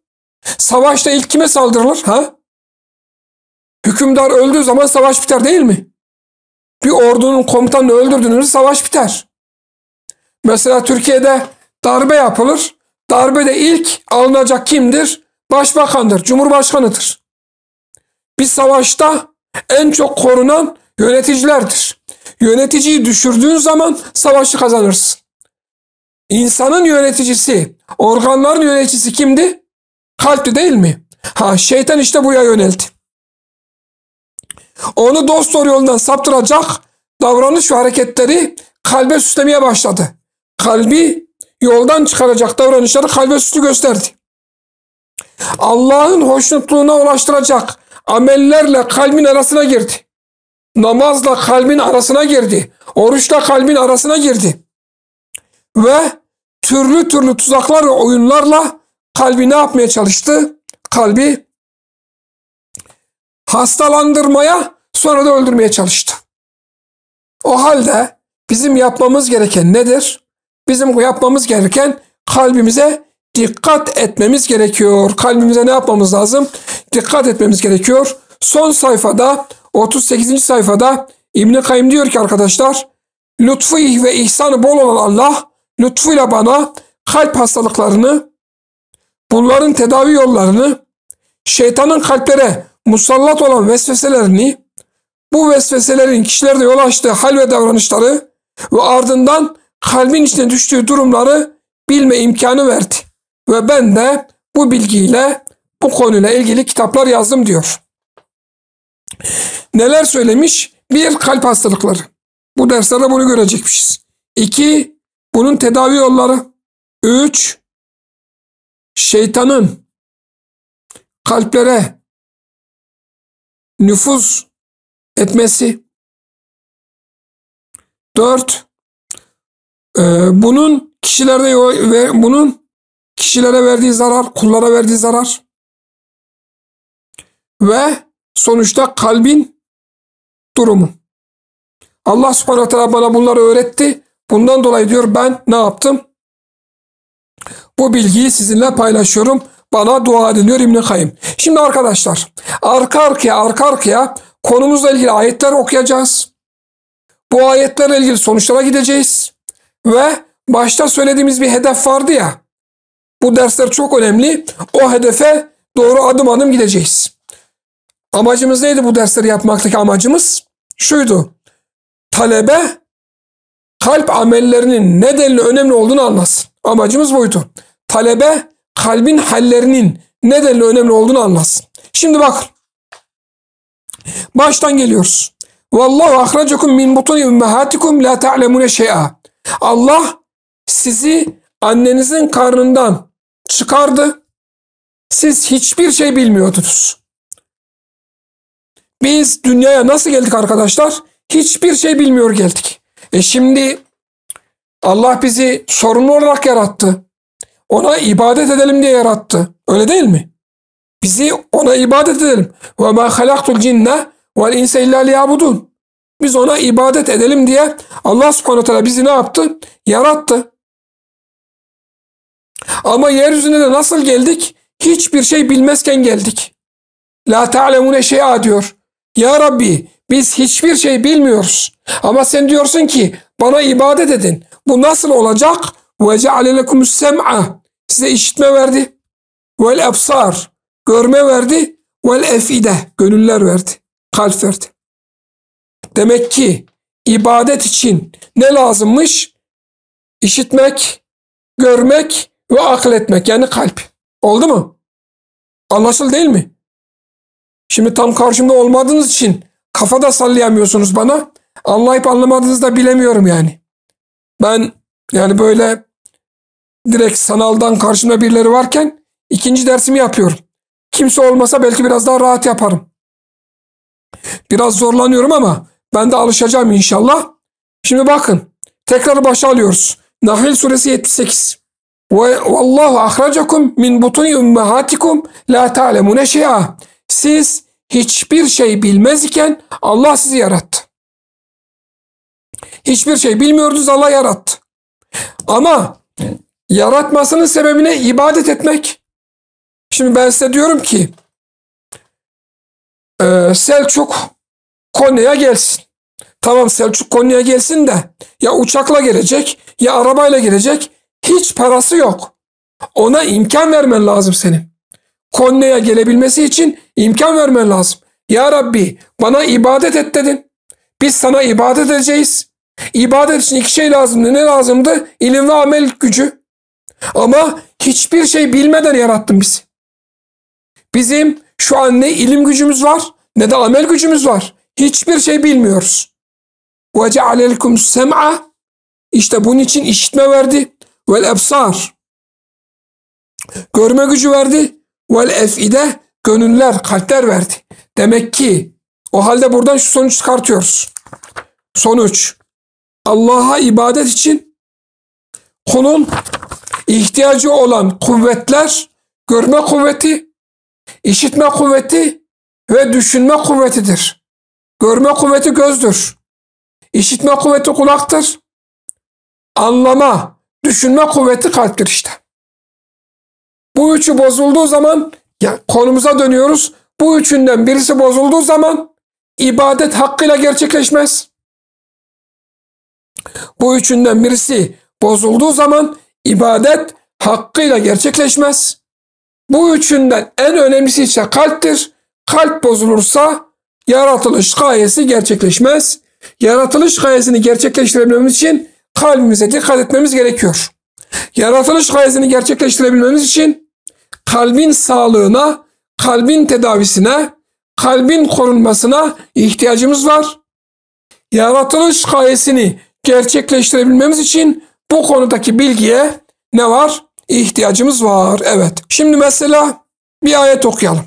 Savaşta ilk kime saldırılır? Ha? Hükümdar öldüğü zaman savaş biter değil mi? Bir ordunun komutanını öldürdüğünüz savaş biter. Mesela Türkiye'de darbe yapılır. Darbede ilk alınacak kimdir? Başbakandır, cumhurbaşkanıdır. Bir savaşta en çok korunan yöneticilerdir. Yöneticiyi düşürdüğün zaman savaşı kazanırsın. İnsanın yöneticisi, organların yöneticisi kimdi? Kalpti değil mi? Ha şeytan işte buya yöneldi. Onu dost doğru yoldan saptıracak davranış ve hareketleri kalbe süslemeye başladı. Kalbi yoldan çıkaracak davranışları kalbe süslü gösterdi. Allah'ın hoşnutluğuna ulaştıracak amellerle kalbin arasına girdi. Namazla kalbin arasına girdi. Oruçla kalbin arasına girdi. Ve türlü türlü tuzaklar ve oyunlarla kalbi ne yapmaya çalıştı? Kalbi hastalandırmaya sonra da öldürmeye çalıştı. O halde bizim yapmamız gereken nedir? Bizim yapmamız gereken kalbimize dikkat etmemiz gerekiyor. Kalbimize ne yapmamız lazım? Dikkat etmemiz gerekiyor. Son sayfada 38. sayfada İbn Kayyim diyor ki arkadaşlar lütfu ve ihsanı bol olan Allah lütfuyla bana kalp hastalıklarını bunların tedavi yollarını şeytanın kalplere musallat olan vesveselerini bu vesveselerin kişilerde yol açtığı hal ve davranışları ve ardından kalbin içine düştüğü durumları bilme imkanı verdi. Ve ben de bu bilgiyle bu konuyla ilgili kitaplar yazdım diyor. Neler söylemiş? Bir, kalp hastalıkları. Bu derslerde bunu görecekmişiz. İki, bunun tedavi yolları. Üç, şeytanın kalplere nüfuz etmesi. Dört, e, bunun kişilerde ve bunun kişilere verdiği zarar, kullara verdiği zarar ve sonuçta kalbin durumu. Allah subhanahu teala bana bunları öğretti. Bundan dolayı diyor ben ne yaptım? Bu bilgiyi sizinle paylaşıyorum. Bana dua edin diyor İbn-i Kayyım. Şimdi arkadaşlar arka arkaya arka arkaya konumuzla ilgili ayetler okuyacağız. Bu ayetlerle ilgili sonuçlara gideceğiz. Ve başta söylediğimiz bir hedef vardı ya. Bu dersler çok önemli. O hedefe doğru adım adım gideceğiz. Amacımız neydi bu dersleri yapmaktaki amacımız? Şuydu. Talebe kalp amellerinin nedenli önemli olduğunu anlasın. Amacımız buydu. Talebe kalbin hallerinin nedenli önemli olduğunu anlasın. Şimdi bak. Baştan geliyoruz. Vallahu ahracakum min butuni ummahatikum la ta'lemune şey'a. Allah sizi annenizin karnından çıkardı. Siz hiçbir şey bilmiyordunuz. Biz dünyaya nasıl geldik arkadaşlar? Hiçbir şey bilmiyor geldik. E şimdi Allah bizi sorumlu olarak yarattı. Ona ibadet edelim diye yarattı. Öyle değil mi? Bizi ona ibadet edelim. Ve ma halaktul cinne vel insa illa. Biz ona ibadet edelim diye Allah subhanahu teala bizi ne yaptı? Yarattı. Ama yeryüzüne de nasıl geldik? Hiçbir şey bilmezken geldik. La ta'lemune şey'a diyor. Ya Rabbi biz hiçbir şey bilmiyoruz. Ama sen diyorsun ki bana ibadet edin. Bu nasıl olacak? Ve ceale lekumus sem'a. Size işitme verdi. Vel absar. Görme verdi. vel efide gönüller verdi. Kalp verdi. Demek ki ibadet için ne lazımmış? İşitmek, görmek ve akletmek yani kalp. Oldu mu? Anlaşıldı değil mi? Şimdi tam karşımda olmadığınız için kafada sallayamıyorsunuz bana. Anlayıp anlamadığınızı da bilemiyorum yani. Ben yani böyle direkt sanaldan karşımda birileri varken ikinci dersimi yapıyorum. Kimse olmasa belki biraz daha rahat yaparım. Biraz zorlanıyorum ama ben de alışacağım inşallah. Şimdi bakın tekrar başa alıyoruz. Nahl suresi 78. Ve vallahu ahracakum min butuni ummahatikum la ta'lemune şey'a. Siz hiçbir şey bilmez iken Allah sizi yarattı. Hiçbir şey bilmiyordunuz Allah yarattı. Ama yaratmasının sebebine ibadet etmek. Şimdi ben size diyorum ki e, Selçuk Konya'ya gelsin. Tamam Selçuk Konya'ya gelsin de ya uçakla gelecek ya arabayla gelecek. Hiç parası yok. Ona imkan vermen lazım senin. Konya'ya gelebilmesi için imkan vermen lazım. Ya Rabbi bana ibadet et dedin. Biz sana ibadet edeceğiz. İbadet için iki şey lazımdı. Ne lazımdı? İlim ve amel gücü. Ama hiçbir şey bilmeden yarattın bizi. Bizim şu an ne ilim gücümüz var ne de amel gücümüz var. Hiçbir şey bilmiyoruz. Ve cealelkum sem'a işte bunun için işitme verdi. Vel ebsar. Görme gücü verdi. Vel efide gönüller, kalpler verdi. Demek ki o halde buradan şu sonuç çıkartıyoruz. Sonuç. Allah'a ibadet için kulun ihtiyacı olan kuvvetler görme kuvveti, işitme kuvveti ve düşünme kuvvetidir. Görme kuvveti gözdür. İşitme kuvveti kulaktır. Anlama, düşünme kuvveti kalptir işte. Bu üçü bozulduğu zaman ya konumuza dönüyoruz. Bu üçünden birisi bozulduğu zaman ibadet hakkıyla gerçekleşmez. Bu üçünden birisi bozulduğu zaman ibadet hakkıyla gerçekleşmez. Bu üçünden en önemlisi ise kalptir. Kalp bozulursa yaratılış gayesi gerçekleşmez. Yaratılış gayesini gerçekleştirebilmemiz için kalbimize dikkat etmemiz gerekiyor. Yaratılış gayesini gerçekleştirebilmemiz için kalbin sağlığına, kalbin tedavisine, kalbin korunmasına ihtiyacımız var. Yaratılış gayesini gerçekleştirebilmemiz için bu konudaki bilgiye ne var? İhtiyacımız var. Evet. Şimdi mesela bir ayet okuyalım.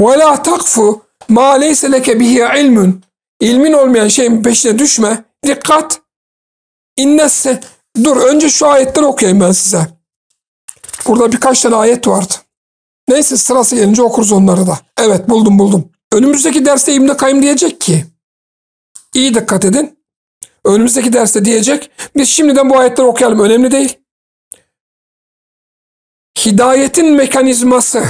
وَلَا تَقْفُ مَا لَيْسَ لَكَ بِهِ ilmun. İlmin olmayan şeyin peşine düşme. Dikkat. İnnesse. Dur önce şu ayetleri okuyayım ben size. Burada birkaç tane ayet vardı. Neyse sırası gelince okuruz onları da. Evet buldum buldum. Önümüzdeki derste İbn Kayyım diyecek ki iyi dikkat edin. Önümüzdeki derste diyecek. Biz şimdiden bu ayetleri okuyalım. Önemli değil. Hidayetin mekanizması,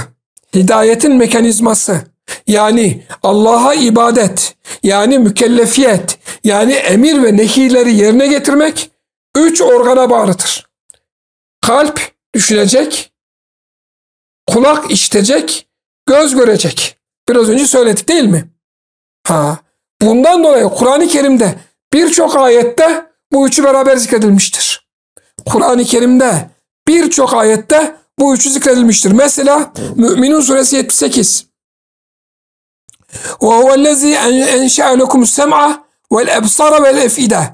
hidayetin mekanizması yani Allah'a ibadet, yani mükellefiyet, yani emir ve nehileri yerine getirmek üç organa bağlıdır. Kalp düşünecek, kulak işitecek, göz görecek. Biraz önce söyledik değil mi? Ha, bundan dolayı Kur'an-ı Kerim'de birçok ayette bu üçü beraber zikredilmiştir. Kur'an-ı Kerim'de birçok ayette bu üçü zikredilmiştir. Mesela Müminun suresi 78. وَهُوَ الَّذ۪ي اَنْشَأَ لَكُمُ السَّمْعَ وَالْاَبْصَارَ وَالْاَفْئِدَ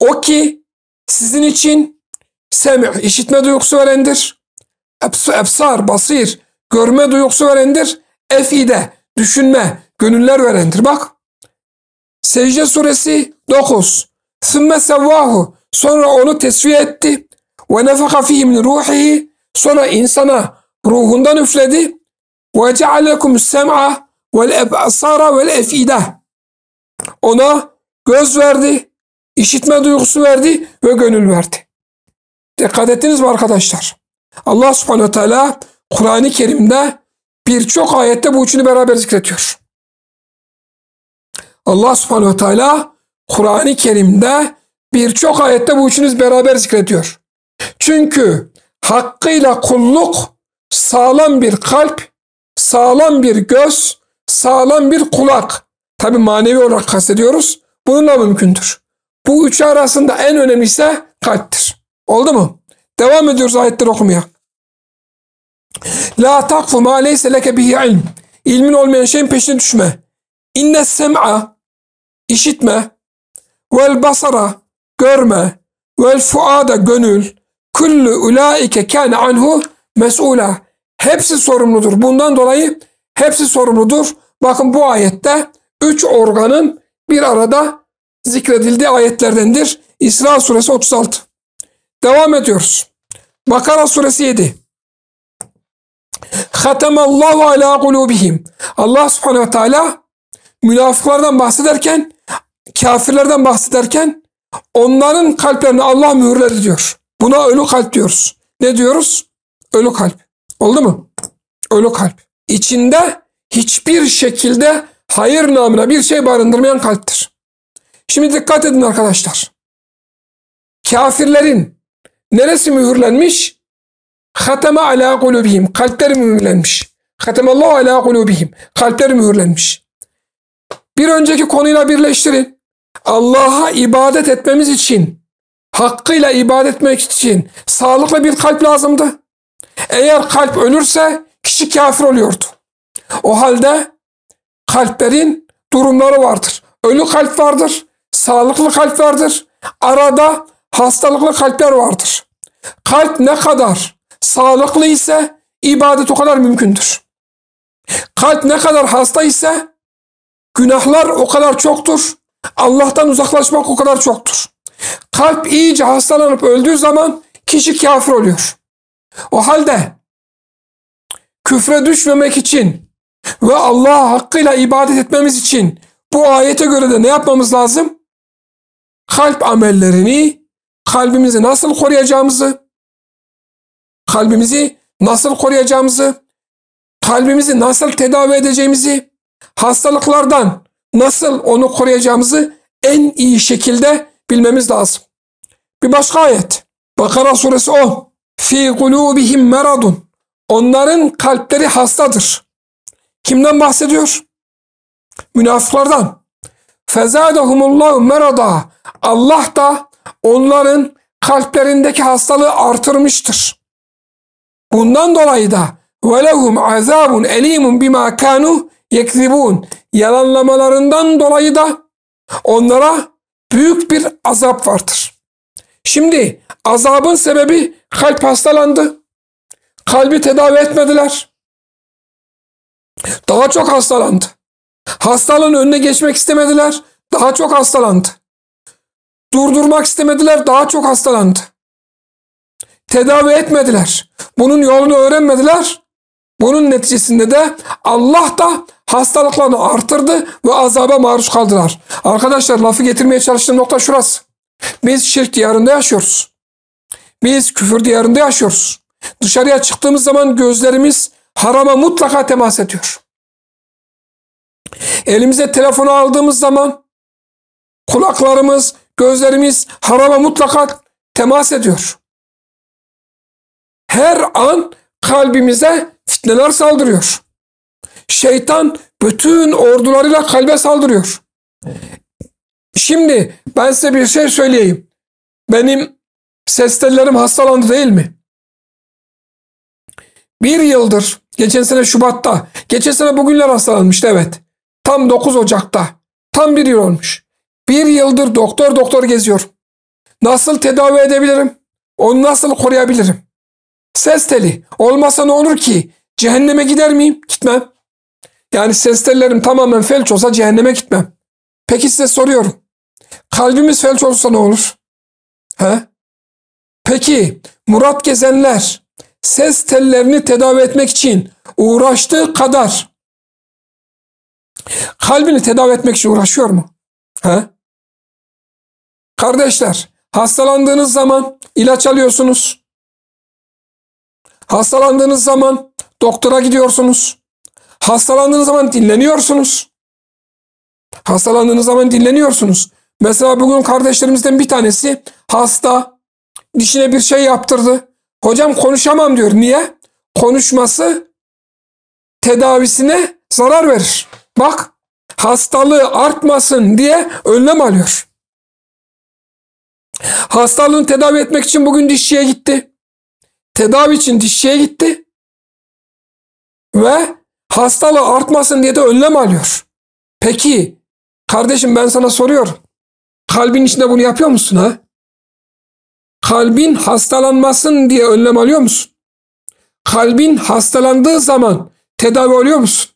O ki sizin için Semih işitme duygusu verendir. Ebsar, basir, görme duygusu verendir. Efide, düşünme, gönüller verendir. Bak. Secde suresi 9. Sümme sevvahu. Sonra onu tesviye etti. Ve nefaka fihi min ruhihi. Sonra insana ruhundan üfledi. Ve cealekum sem'a vel ebsara vel efide. Ona göz verdi, işitme duygusu verdi ve gönül verdi. Dikkat ettiniz mi arkadaşlar? Allah subhanehu teala Kur'an-ı Kerim'de birçok ayette bu üçünü beraber zikrediyor. Allah subhanehu teala Kur'an-ı Kerim'de birçok ayette bu üçünü beraber zikrediyor. Çünkü hakkıyla kulluk sağlam bir kalp, sağlam bir göz, sağlam bir kulak. Tabi manevi olarak kastediyoruz. Bununla mümkündür. Bu üçü arasında en önemlisi kalptir. Oldu mu? Devam ediyoruz ayetleri okumaya. La takfu ma leyse leke bihi ilm. İlmin olmayan şeyin peşine düşme. İnne sem'a işitme vel basara görme vel fuada gönül kullu ulaike kâne anhu mes'ula. Hepsi sorumludur. Bundan dolayı hepsi sorumludur. Bakın bu ayette üç organın bir arada zikredildiği ayetlerdendir. İsra suresi 36. Devam ediyoruz. Bakara suresi 7. Hatemallahu ala kulubihim. Allah subhanehu ve teala münafıklardan bahsederken, kafirlerden bahsederken onların kalplerini Allah mühürledi diyor. Buna ölü kalp diyoruz. Ne diyoruz? Ölü kalp. Oldu mu? Ölü kalp. İçinde hiçbir şekilde hayır namına bir şey barındırmayan kalptir. Şimdi dikkat edin arkadaşlar. Kafirlerin neresi mühürlenmiş? Hateme ala kulubihim. Kalpleri mühürlenmiş. Hatemallahu ala kulubihim. Kalpleri mühürlenmiş. Bir önceki konuyla birleştirin. Allah'a ibadet etmemiz için, hakkıyla ibadet etmek için sağlıklı bir kalp lazımdı. Eğer kalp ölürse kişi kafir oluyordu. O halde kalplerin durumları vardır. Ölü kalp vardır, sağlıklı kalp vardır. Arada hastalıklı kalpler vardır. Kalp ne kadar sağlıklı ise ibadet o kadar mümkündür. Kalp ne kadar hasta ise günahlar o kadar çoktur. Allah'tan uzaklaşmak o kadar çoktur. Kalp iyice hastalanıp öldüğü zaman kişi kafir oluyor. O halde küfre düşmemek için ve Allah'a hakkıyla ibadet etmemiz için bu ayete göre de ne yapmamız lazım? Kalp amellerini, kalbimizi nasıl koruyacağımızı, kalbimizi nasıl koruyacağımızı, kalbimizi nasıl tedavi edeceğimizi, hastalıklardan nasıl onu koruyacağımızı en iyi şekilde bilmemiz lazım. Bir başka ayet. Bakara suresi 10. Fi kulubihim meradun. Onların kalpleri hastadır. Kimden bahsediyor? Münafıklardan. Fezadehumullahu merada. Allah da onların kalplerindeki hastalığı artırmıştır. Bundan dolayı da velehum azabun elimun bima kanu yekzibun. Yalanlamalarından dolayı da onlara büyük bir azap vardır. Şimdi azabın sebebi kalp hastalandı. Kalbi tedavi etmediler. Daha çok hastalandı. Hastalığın önüne geçmek istemediler. Daha çok hastalandı. Durdurmak istemediler. Daha çok hastalandı. Tedavi etmediler. Bunun yolunu öğrenmediler. Bunun neticesinde de Allah da hastalıklarını artırdı ve azaba maruz kaldılar. Arkadaşlar lafı getirmeye çalıştığım nokta şurası. Biz şirk diyarında yaşıyoruz. Biz küfür diyarında yaşıyoruz. Dışarıya çıktığımız zaman gözlerimiz harama mutlaka temas ediyor. Elimize telefonu aldığımız zaman kulaklarımız, gözlerimiz harama mutlaka temas ediyor. Her an kalbimize fitneler saldırıyor. Şeytan bütün ordularıyla kalbe saldırıyor. Şimdi ben size bir şey söyleyeyim. Benim ses tellerim hastalandı değil mi? Bir yıldır, geçen sene Şubat'ta, geçen sene bugünler hastalanmıştı evet. Tam 9 Ocak'ta. Tam bir yıl olmuş. Bir yıldır doktor doktor geziyor. Nasıl tedavi edebilirim? Onu nasıl koruyabilirim? Ses teli. Olmasa ne olur ki? Cehenneme gider miyim? Gitmem. Yani ses tellerim tamamen felç olsa cehenneme gitmem. Peki size soruyorum. Kalbimiz felç olsa ne olur? He? Peki Murat Gezenler ses tellerini tedavi etmek için uğraştığı kadar kalbini tedavi etmek için uğraşıyor mu? He? Kardeşler, hastalandığınız zaman ilaç alıyorsunuz. Hastalandığınız zaman doktora gidiyorsunuz. Hastalandığınız zaman dinleniyorsunuz. Hastalandığınız zaman dinleniyorsunuz. Mesela bugün kardeşlerimizden bir tanesi hasta, dişine bir şey yaptırdı. Hocam konuşamam diyor. Niye? Konuşması tedavisine zarar verir. Bak hastalığı artmasın diye önlem alıyor. Hastalığını tedavi etmek için bugün dişçiye gitti. Tedavi için dişçiye gitti. Ve hastalığı artmasın diye de önlem alıyor. Peki kardeşim ben sana soruyorum. Kalbin içinde bunu yapıyor musun ha? Kalbin hastalanmasın diye önlem alıyor musun? Kalbin hastalandığı zaman tedavi oluyor musun?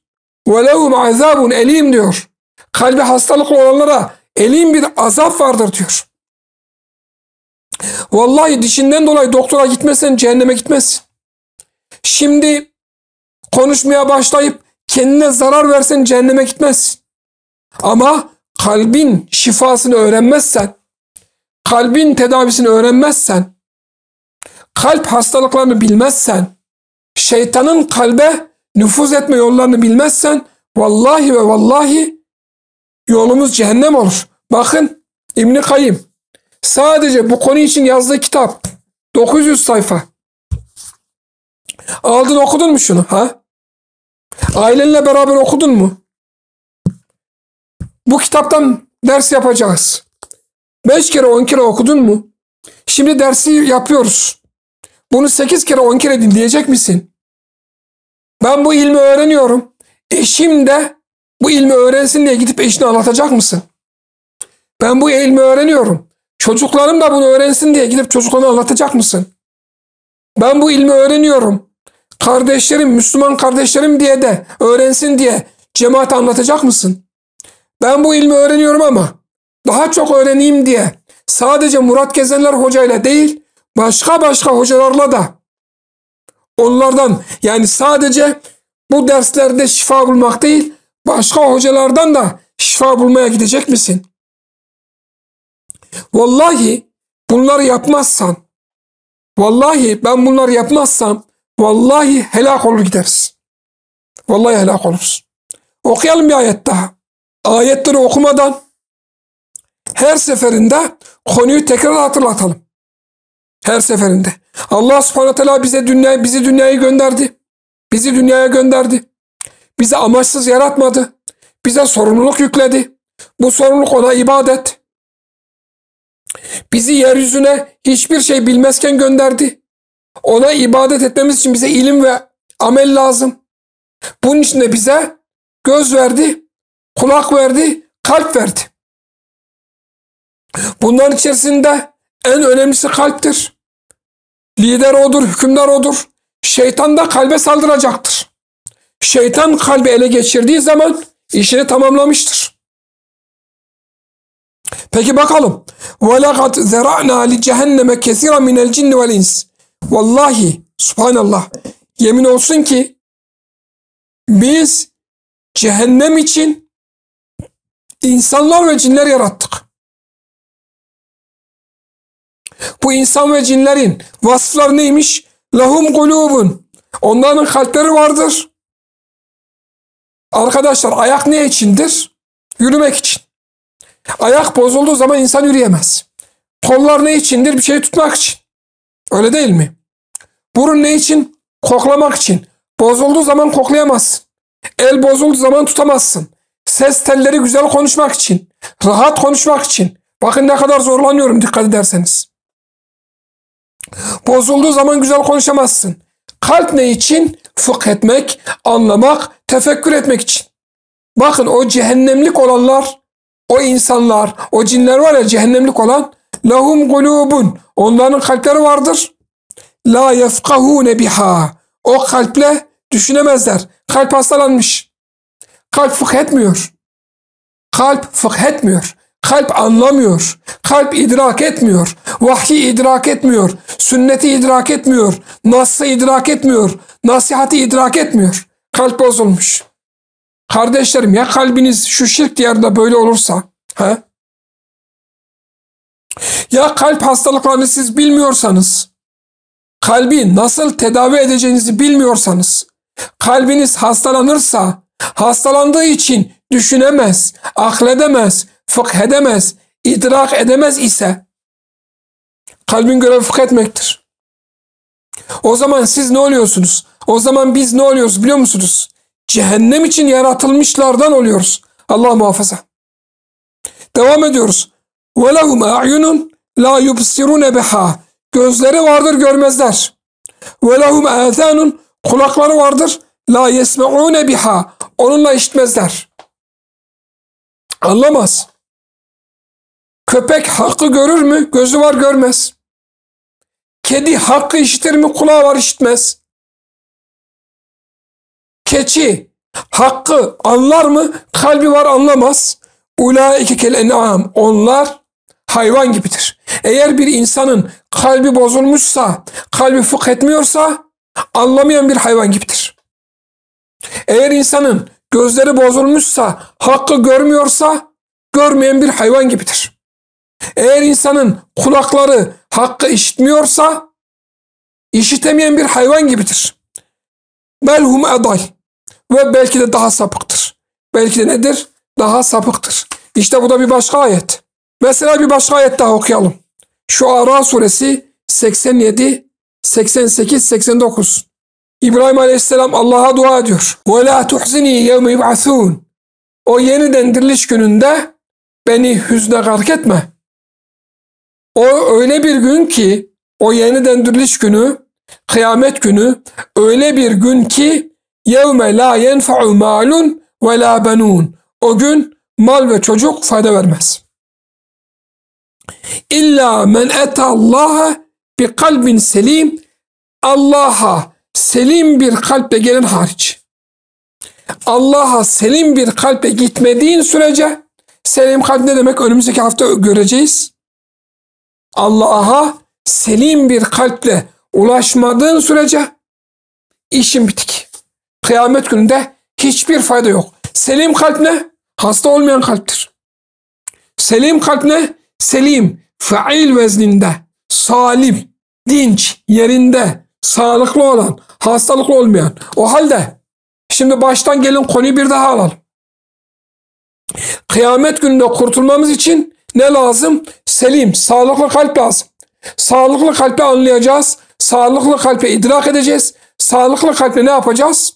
وَلَهُمْ عَذَابٌ elim diyor. Kalbi hastalıklı olanlara elim bir azap vardır diyor. Vallahi dişinden dolayı doktora gitmesen cehenneme gitmezsin. Şimdi konuşmaya başlayıp kendine zarar versen cehenneme gitmezsin. Ama kalbin şifasını öğrenmezsen, kalbin tedavisini öğrenmezsen, kalp hastalıklarını bilmezsen, şeytanın kalbe nüfuz etme yollarını bilmezsen, vallahi ve vallahi yolumuz cehennem olur. Bakın İbni Kayyım sadece bu konu için yazdığı kitap 900 sayfa. Aldın okudun mu şunu ha? Ailenle beraber okudun mu? Bu kitaptan ders yapacağız. Beş kere on kere okudun mu? Şimdi dersi yapıyoruz. Bunu sekiz kere on kere dinleyecek misin? Ben bu ilmi öğreniyorum. Eşim de bu ilmi öğrensin diye gidip eşine anlatacak mısın? Ben bu ilmi öğreniyorum. Çocuklarım da bunu öğrensin diye gidip çocuklarına anlatacak mısın? Ben bu ilmi öğreniyorum. Kardeşlerim, Müslüman kardeşlerim diye de öğrensin diye cemaate anlatacak mısın? Ben bu ilmi öğreniyorum ama daha çok öğreneyim diye sadece Murat Gezenler hocayla değil başka başka hocalarla da onlardan yani sadece bu derslerde şifa bulmak değil başka hocalardan da şifa bulmaya gidecek misin? Vallahi bunları yapmazsan vallahi ben bunları yapmazsam vallahi helak olur gideriz. Vallahi helak oluruz. Okuyalım bir ayet daha ayetleri okumadan her seferinde konuyu tekrar hatırlatalım. Her seferinde. Allah subhanahu teala bize dünya, bizi dünyaya gönderdi. Bizi dünyaya gönderdi. Bizi amaçsız yaratmadı. Bize sorumluluk yükledi. Bu sorumluluk ona ibadet. Bizi yeryüzüne hiçbir şey bilmezken gönderdi. Ona ibadet etmemiz için bize ilim ve amel lazım. Bunun için de bize göz verdi, kulak verdi, kalp verdi. Bunların içerisinde en önemlisi kalptir. Lider odur, hükümdar odur. Şeytan da kalbe saldıracaktır. Şeytan kalbi ele geçirdiği zaman işini tamamlamıştır. Peki bakalım. وَلَقَدْ زَرَعْنَا لِجَهَنَّمَ كَثِيرًا مِنَ الْجِنِّ وَالْاِنْسِ Vallahi, subhanallah, yemin olsun ki biz cehennem için insanlar ve cinler yarattık. Bu insan ve cinlerin vasıfları neymiş? Lahum kulubun. Onların kalpleri vardır. Arkadaşlar ayak ne içindir? Yürümek için. Ayak bozulduğu zaman insan yürüyemez. Kollar ne içindir? Bir şey tutmak için. Öyle değil mi? Burun ne için? Koklamak için. Bozulduğu zaman koklayamazsın. El bozulduğu zaman tutamazsın. Ses telleri güzel konuşmak için, rahat konuşmak için. Bakın ne kadar zorlanıyorum dikkat ederseniz. Bozulduğu zaman güzel konuşamazsın. Kalp ne için? Fıkh etmek, anlamak, tefekkür etmek için. Bakın o cehennemlik olanlar, o insanlar, o cinler var ya cehennemlik olan lahum gulubun. Onların kalpleri vardır. La yefkahune biha. O kalple düşünemezler. Kalp hastalanmış. Kalp fıkh etmiyor. Kalp fıkh etmiyor. Kalp anlamıyor. Kalp idrak etmiyor. Vahyi idrak etmiyor. Sünneti idrak etmiyor. Nas'ı idrak etmiyor. Nasihati idrak etmiyor. Kalp bozulmuş. Kardeşlerim ya kalbiniz şu şirk diyarında böyle olursa he? ya kalp hastalıklarını siz bilmiyorsanız kalbi nasıl tedavi edeceğinizi bilmiyorsanız kalbiniz hastalanırsa Hastalandığı için düşünemez, akledemez, fıkh edemez, idrak edemez ise kalbin görevi fıkh etmektir. O zaman siz ne oluyorsunuz? O zaman biz ne oluyoruz biliyor musunuz? cehennem için yaratılmışlardan oluyoruz. Allah muhafaza. Devam ediyoruz. وَلَهُمْ اَعْيُنٌ لَا يُبْصِرُونَ بِهَا Gözleri vardır görmezler. وَلَهُمْ اَذَانٌ Kulakları vardır. لَا يَسْمَعُونَ بِهَا Onunla işitmezler. Anlamaz. Köpek hakkı görür mü? Gözü var görmez. Kedi hakkı işitir mi? Kulağı var işitmez. Keçi hakkı anlar mı? Kalbi var anlamaz. Ulaike kel en'am. Onlar hayvan gibidir. Eğer bir insanın kalbi bozulmuşsa, kalbi fıkh etmiyorsa anlamayan bir hayvan gibidir. Eğer insanın gözleri bozulmuşsa, hakkı görmüyorsa görmeyen bir hayvan gibidir. Eğer insanın kulakları hakkı işitmiyorsa işitemeyen bir hayvan gibidir. Belhum edal. Ve belki de daha sapıktır. Belki de nedir? Daha sapıktır. İşte bu da bir başka ayet. Mesela bir başka ayet daha okuyalım. Şu Ara suresi 87, 88, 89. İbrahim Aleyhisselam Allah'a dua ediyor. Ve la tuhzini yevme. O yeniden diriliş gününde beni hüzne gark etme. O öyle bir gün ki o yeniden diriliş günü Kıyamet günü öyle bir gün ki yevme la yenfe'u malun ve la benun. O gün mal ve çocuk fayda vermez. İlla men ete Allah'a bir kalbin selim Allah'a selim bir kalple gelen hariç. Allah'a selim bir kalple gitmediğin sürece selim kalp ne demek önümüzdeki hafta göreceğiz. Allah'a selim bir kalple ulaşmadığın sürece işin bitik. Kıyamet gününde hiçbir fayda yok. Selim kalp ne? Hasta olmayan kalptir. Selim kalp ne? Selim, fail vezninde, salim, dinç, yerinde, sağlıklı olan, hastalıklı olmayan. O halde şimdi baştan gelin konuyu bir daha alalım. Kıyamet gününde kurtulmamız için ne lazım? Selim, sağlıklı kalp lazım. Sağlıklı kalple anlayacağız. Sağlıklı kalple idrak edeceğiz. Sağlıklı kalple ne yapacağız?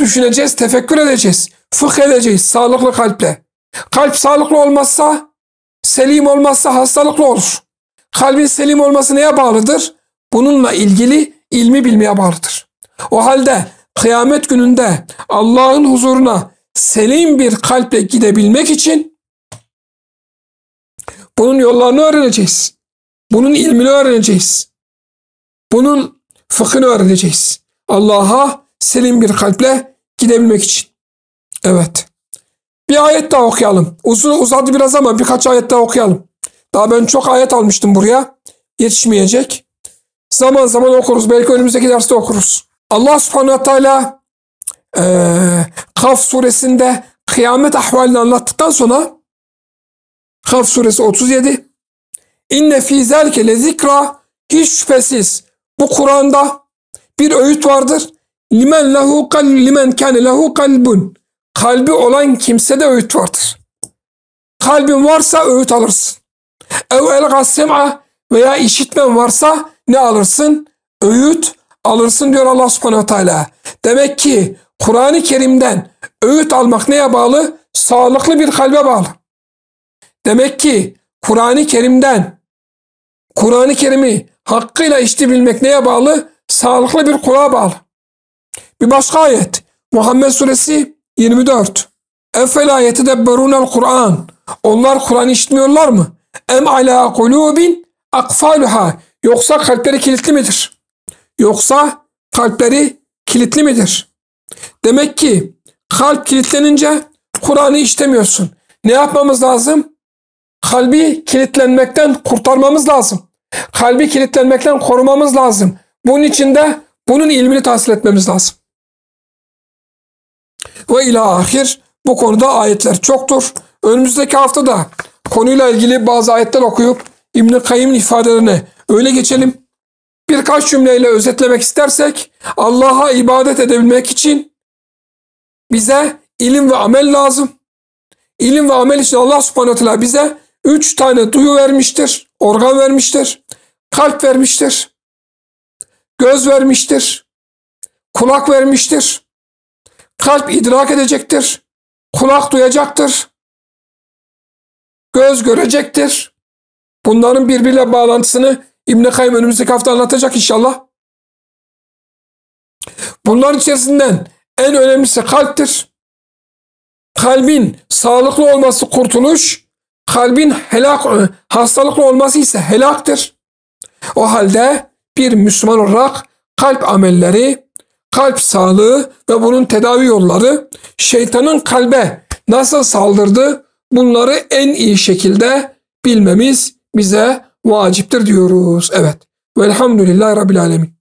Düşüneceğiz, tefekkür edeceğiz. Fıkh edeceğiz sağlıklı kalple. Kalp sağlıklı olmazsa, selim olmazsa hastalıklı olur. Kalbin selim olması neye bağlıdır? Bununla ilgili ilmi bilmeye bağlıdır. O halde kıyamet gününde Allah'ın huzuruna selim bir kalple gidebilmek için bunun yollarını öğreneceğiz. Bunun ilmini öğreneceğiz. Bunun fıkhını öğreneceğiz. Allah'a selim bir kalple gidebilmek için. Evet. Bir ayet daha okuyalım. Uzun uzadı biraz ama birkaç ayet daha okuyalım. Daha ben çok ayet almıştım buraya. Yetişmeyecek. Zaman zaman okuruz. Belki önümüzdeki derste okuruz. Allah subhanahu teala e, Kaf suresinde kıyamet ahvalini anlattıktan sonra Kaf suresi 37 İnne fî zelke le zikra hiç şüphesiz bu Kur'an'da bir öğüt vardır. Limen lehu kal limen kâne lehu kalbun kalbi olan kimsede öğüt vardır. Kalbin varsa öğüt alırsın. Ev el sem'a veya işitmen varsa ne alırsın? Öğüt alırsın diyor Allah subhanehu teala. Demek ki Kur'an-ı Kerim'den öğüt almak neye bağlı? Sağlıklı bir kalbe bağlı. Demek ki Kur'an-ı Kerim'den Kur'an-ı Kerim'i hakkıyla işitebilmek neye bağlı? Sağlıklı bir kulağa bağlı. Bir başka ayet. Muhammed suresi 24. Efela yetedebberunel Kur'an. Onlar Kur'an işitmiyorlar mı? Em ala kulubin akfaluha. Yoksa kalpleri kilitli midir? Yoksa kalpleri kilitli midir? Demek ki kalp kilitlenince Kur'an'ı işlemiyorsun. Ne yapmamız lazım? Kalbi kilitlenmekten kurtarmamız lazım. Kalbi kilitlenmekten korumamız lazım. Bunun için de bunun ilmini tahsil etmemiz lazım. Ve ila ahir bu konuda ayetler çoktur. Önümüzdeki hafta da konuyla ilgili bazı ayetler okuyup İbn-i Kayyım'ın ifadelerine öyle geçelim. Birkaç cümleyle özetlemek istersek Allah'a ibadet edebilmek için bize ilim ve amel lazım. İlim ve amel için Allah subhanahu teala bize üç tane duyu vermiştir, organ vermiştir, kalp vermiştir, göz vermiştir, kulak vermiştir, Kalp idrak edecektir. Kulak duyacaktır. Göz görecektir. Bunların birbiriyle bağlantısını İbn Kayyım önümüzdeki hafta anlatacak inşallah. Bunların içerisinden en önemlisi kalptir. Kalbin sağlıklı olması kurtuluş, kalbin helak, hastalıklı olması ise helaktır. O halde bir Müslüman olarak kalp amelleri, kalp sağlığı ve bunun tedavi yolları, şeytanın kalbe nasıl saldırdı bunları en iyi şekilde bilmemiz bize vaciptir diyoruz. Evet. Velhamdülillahi Rabbil Alemin.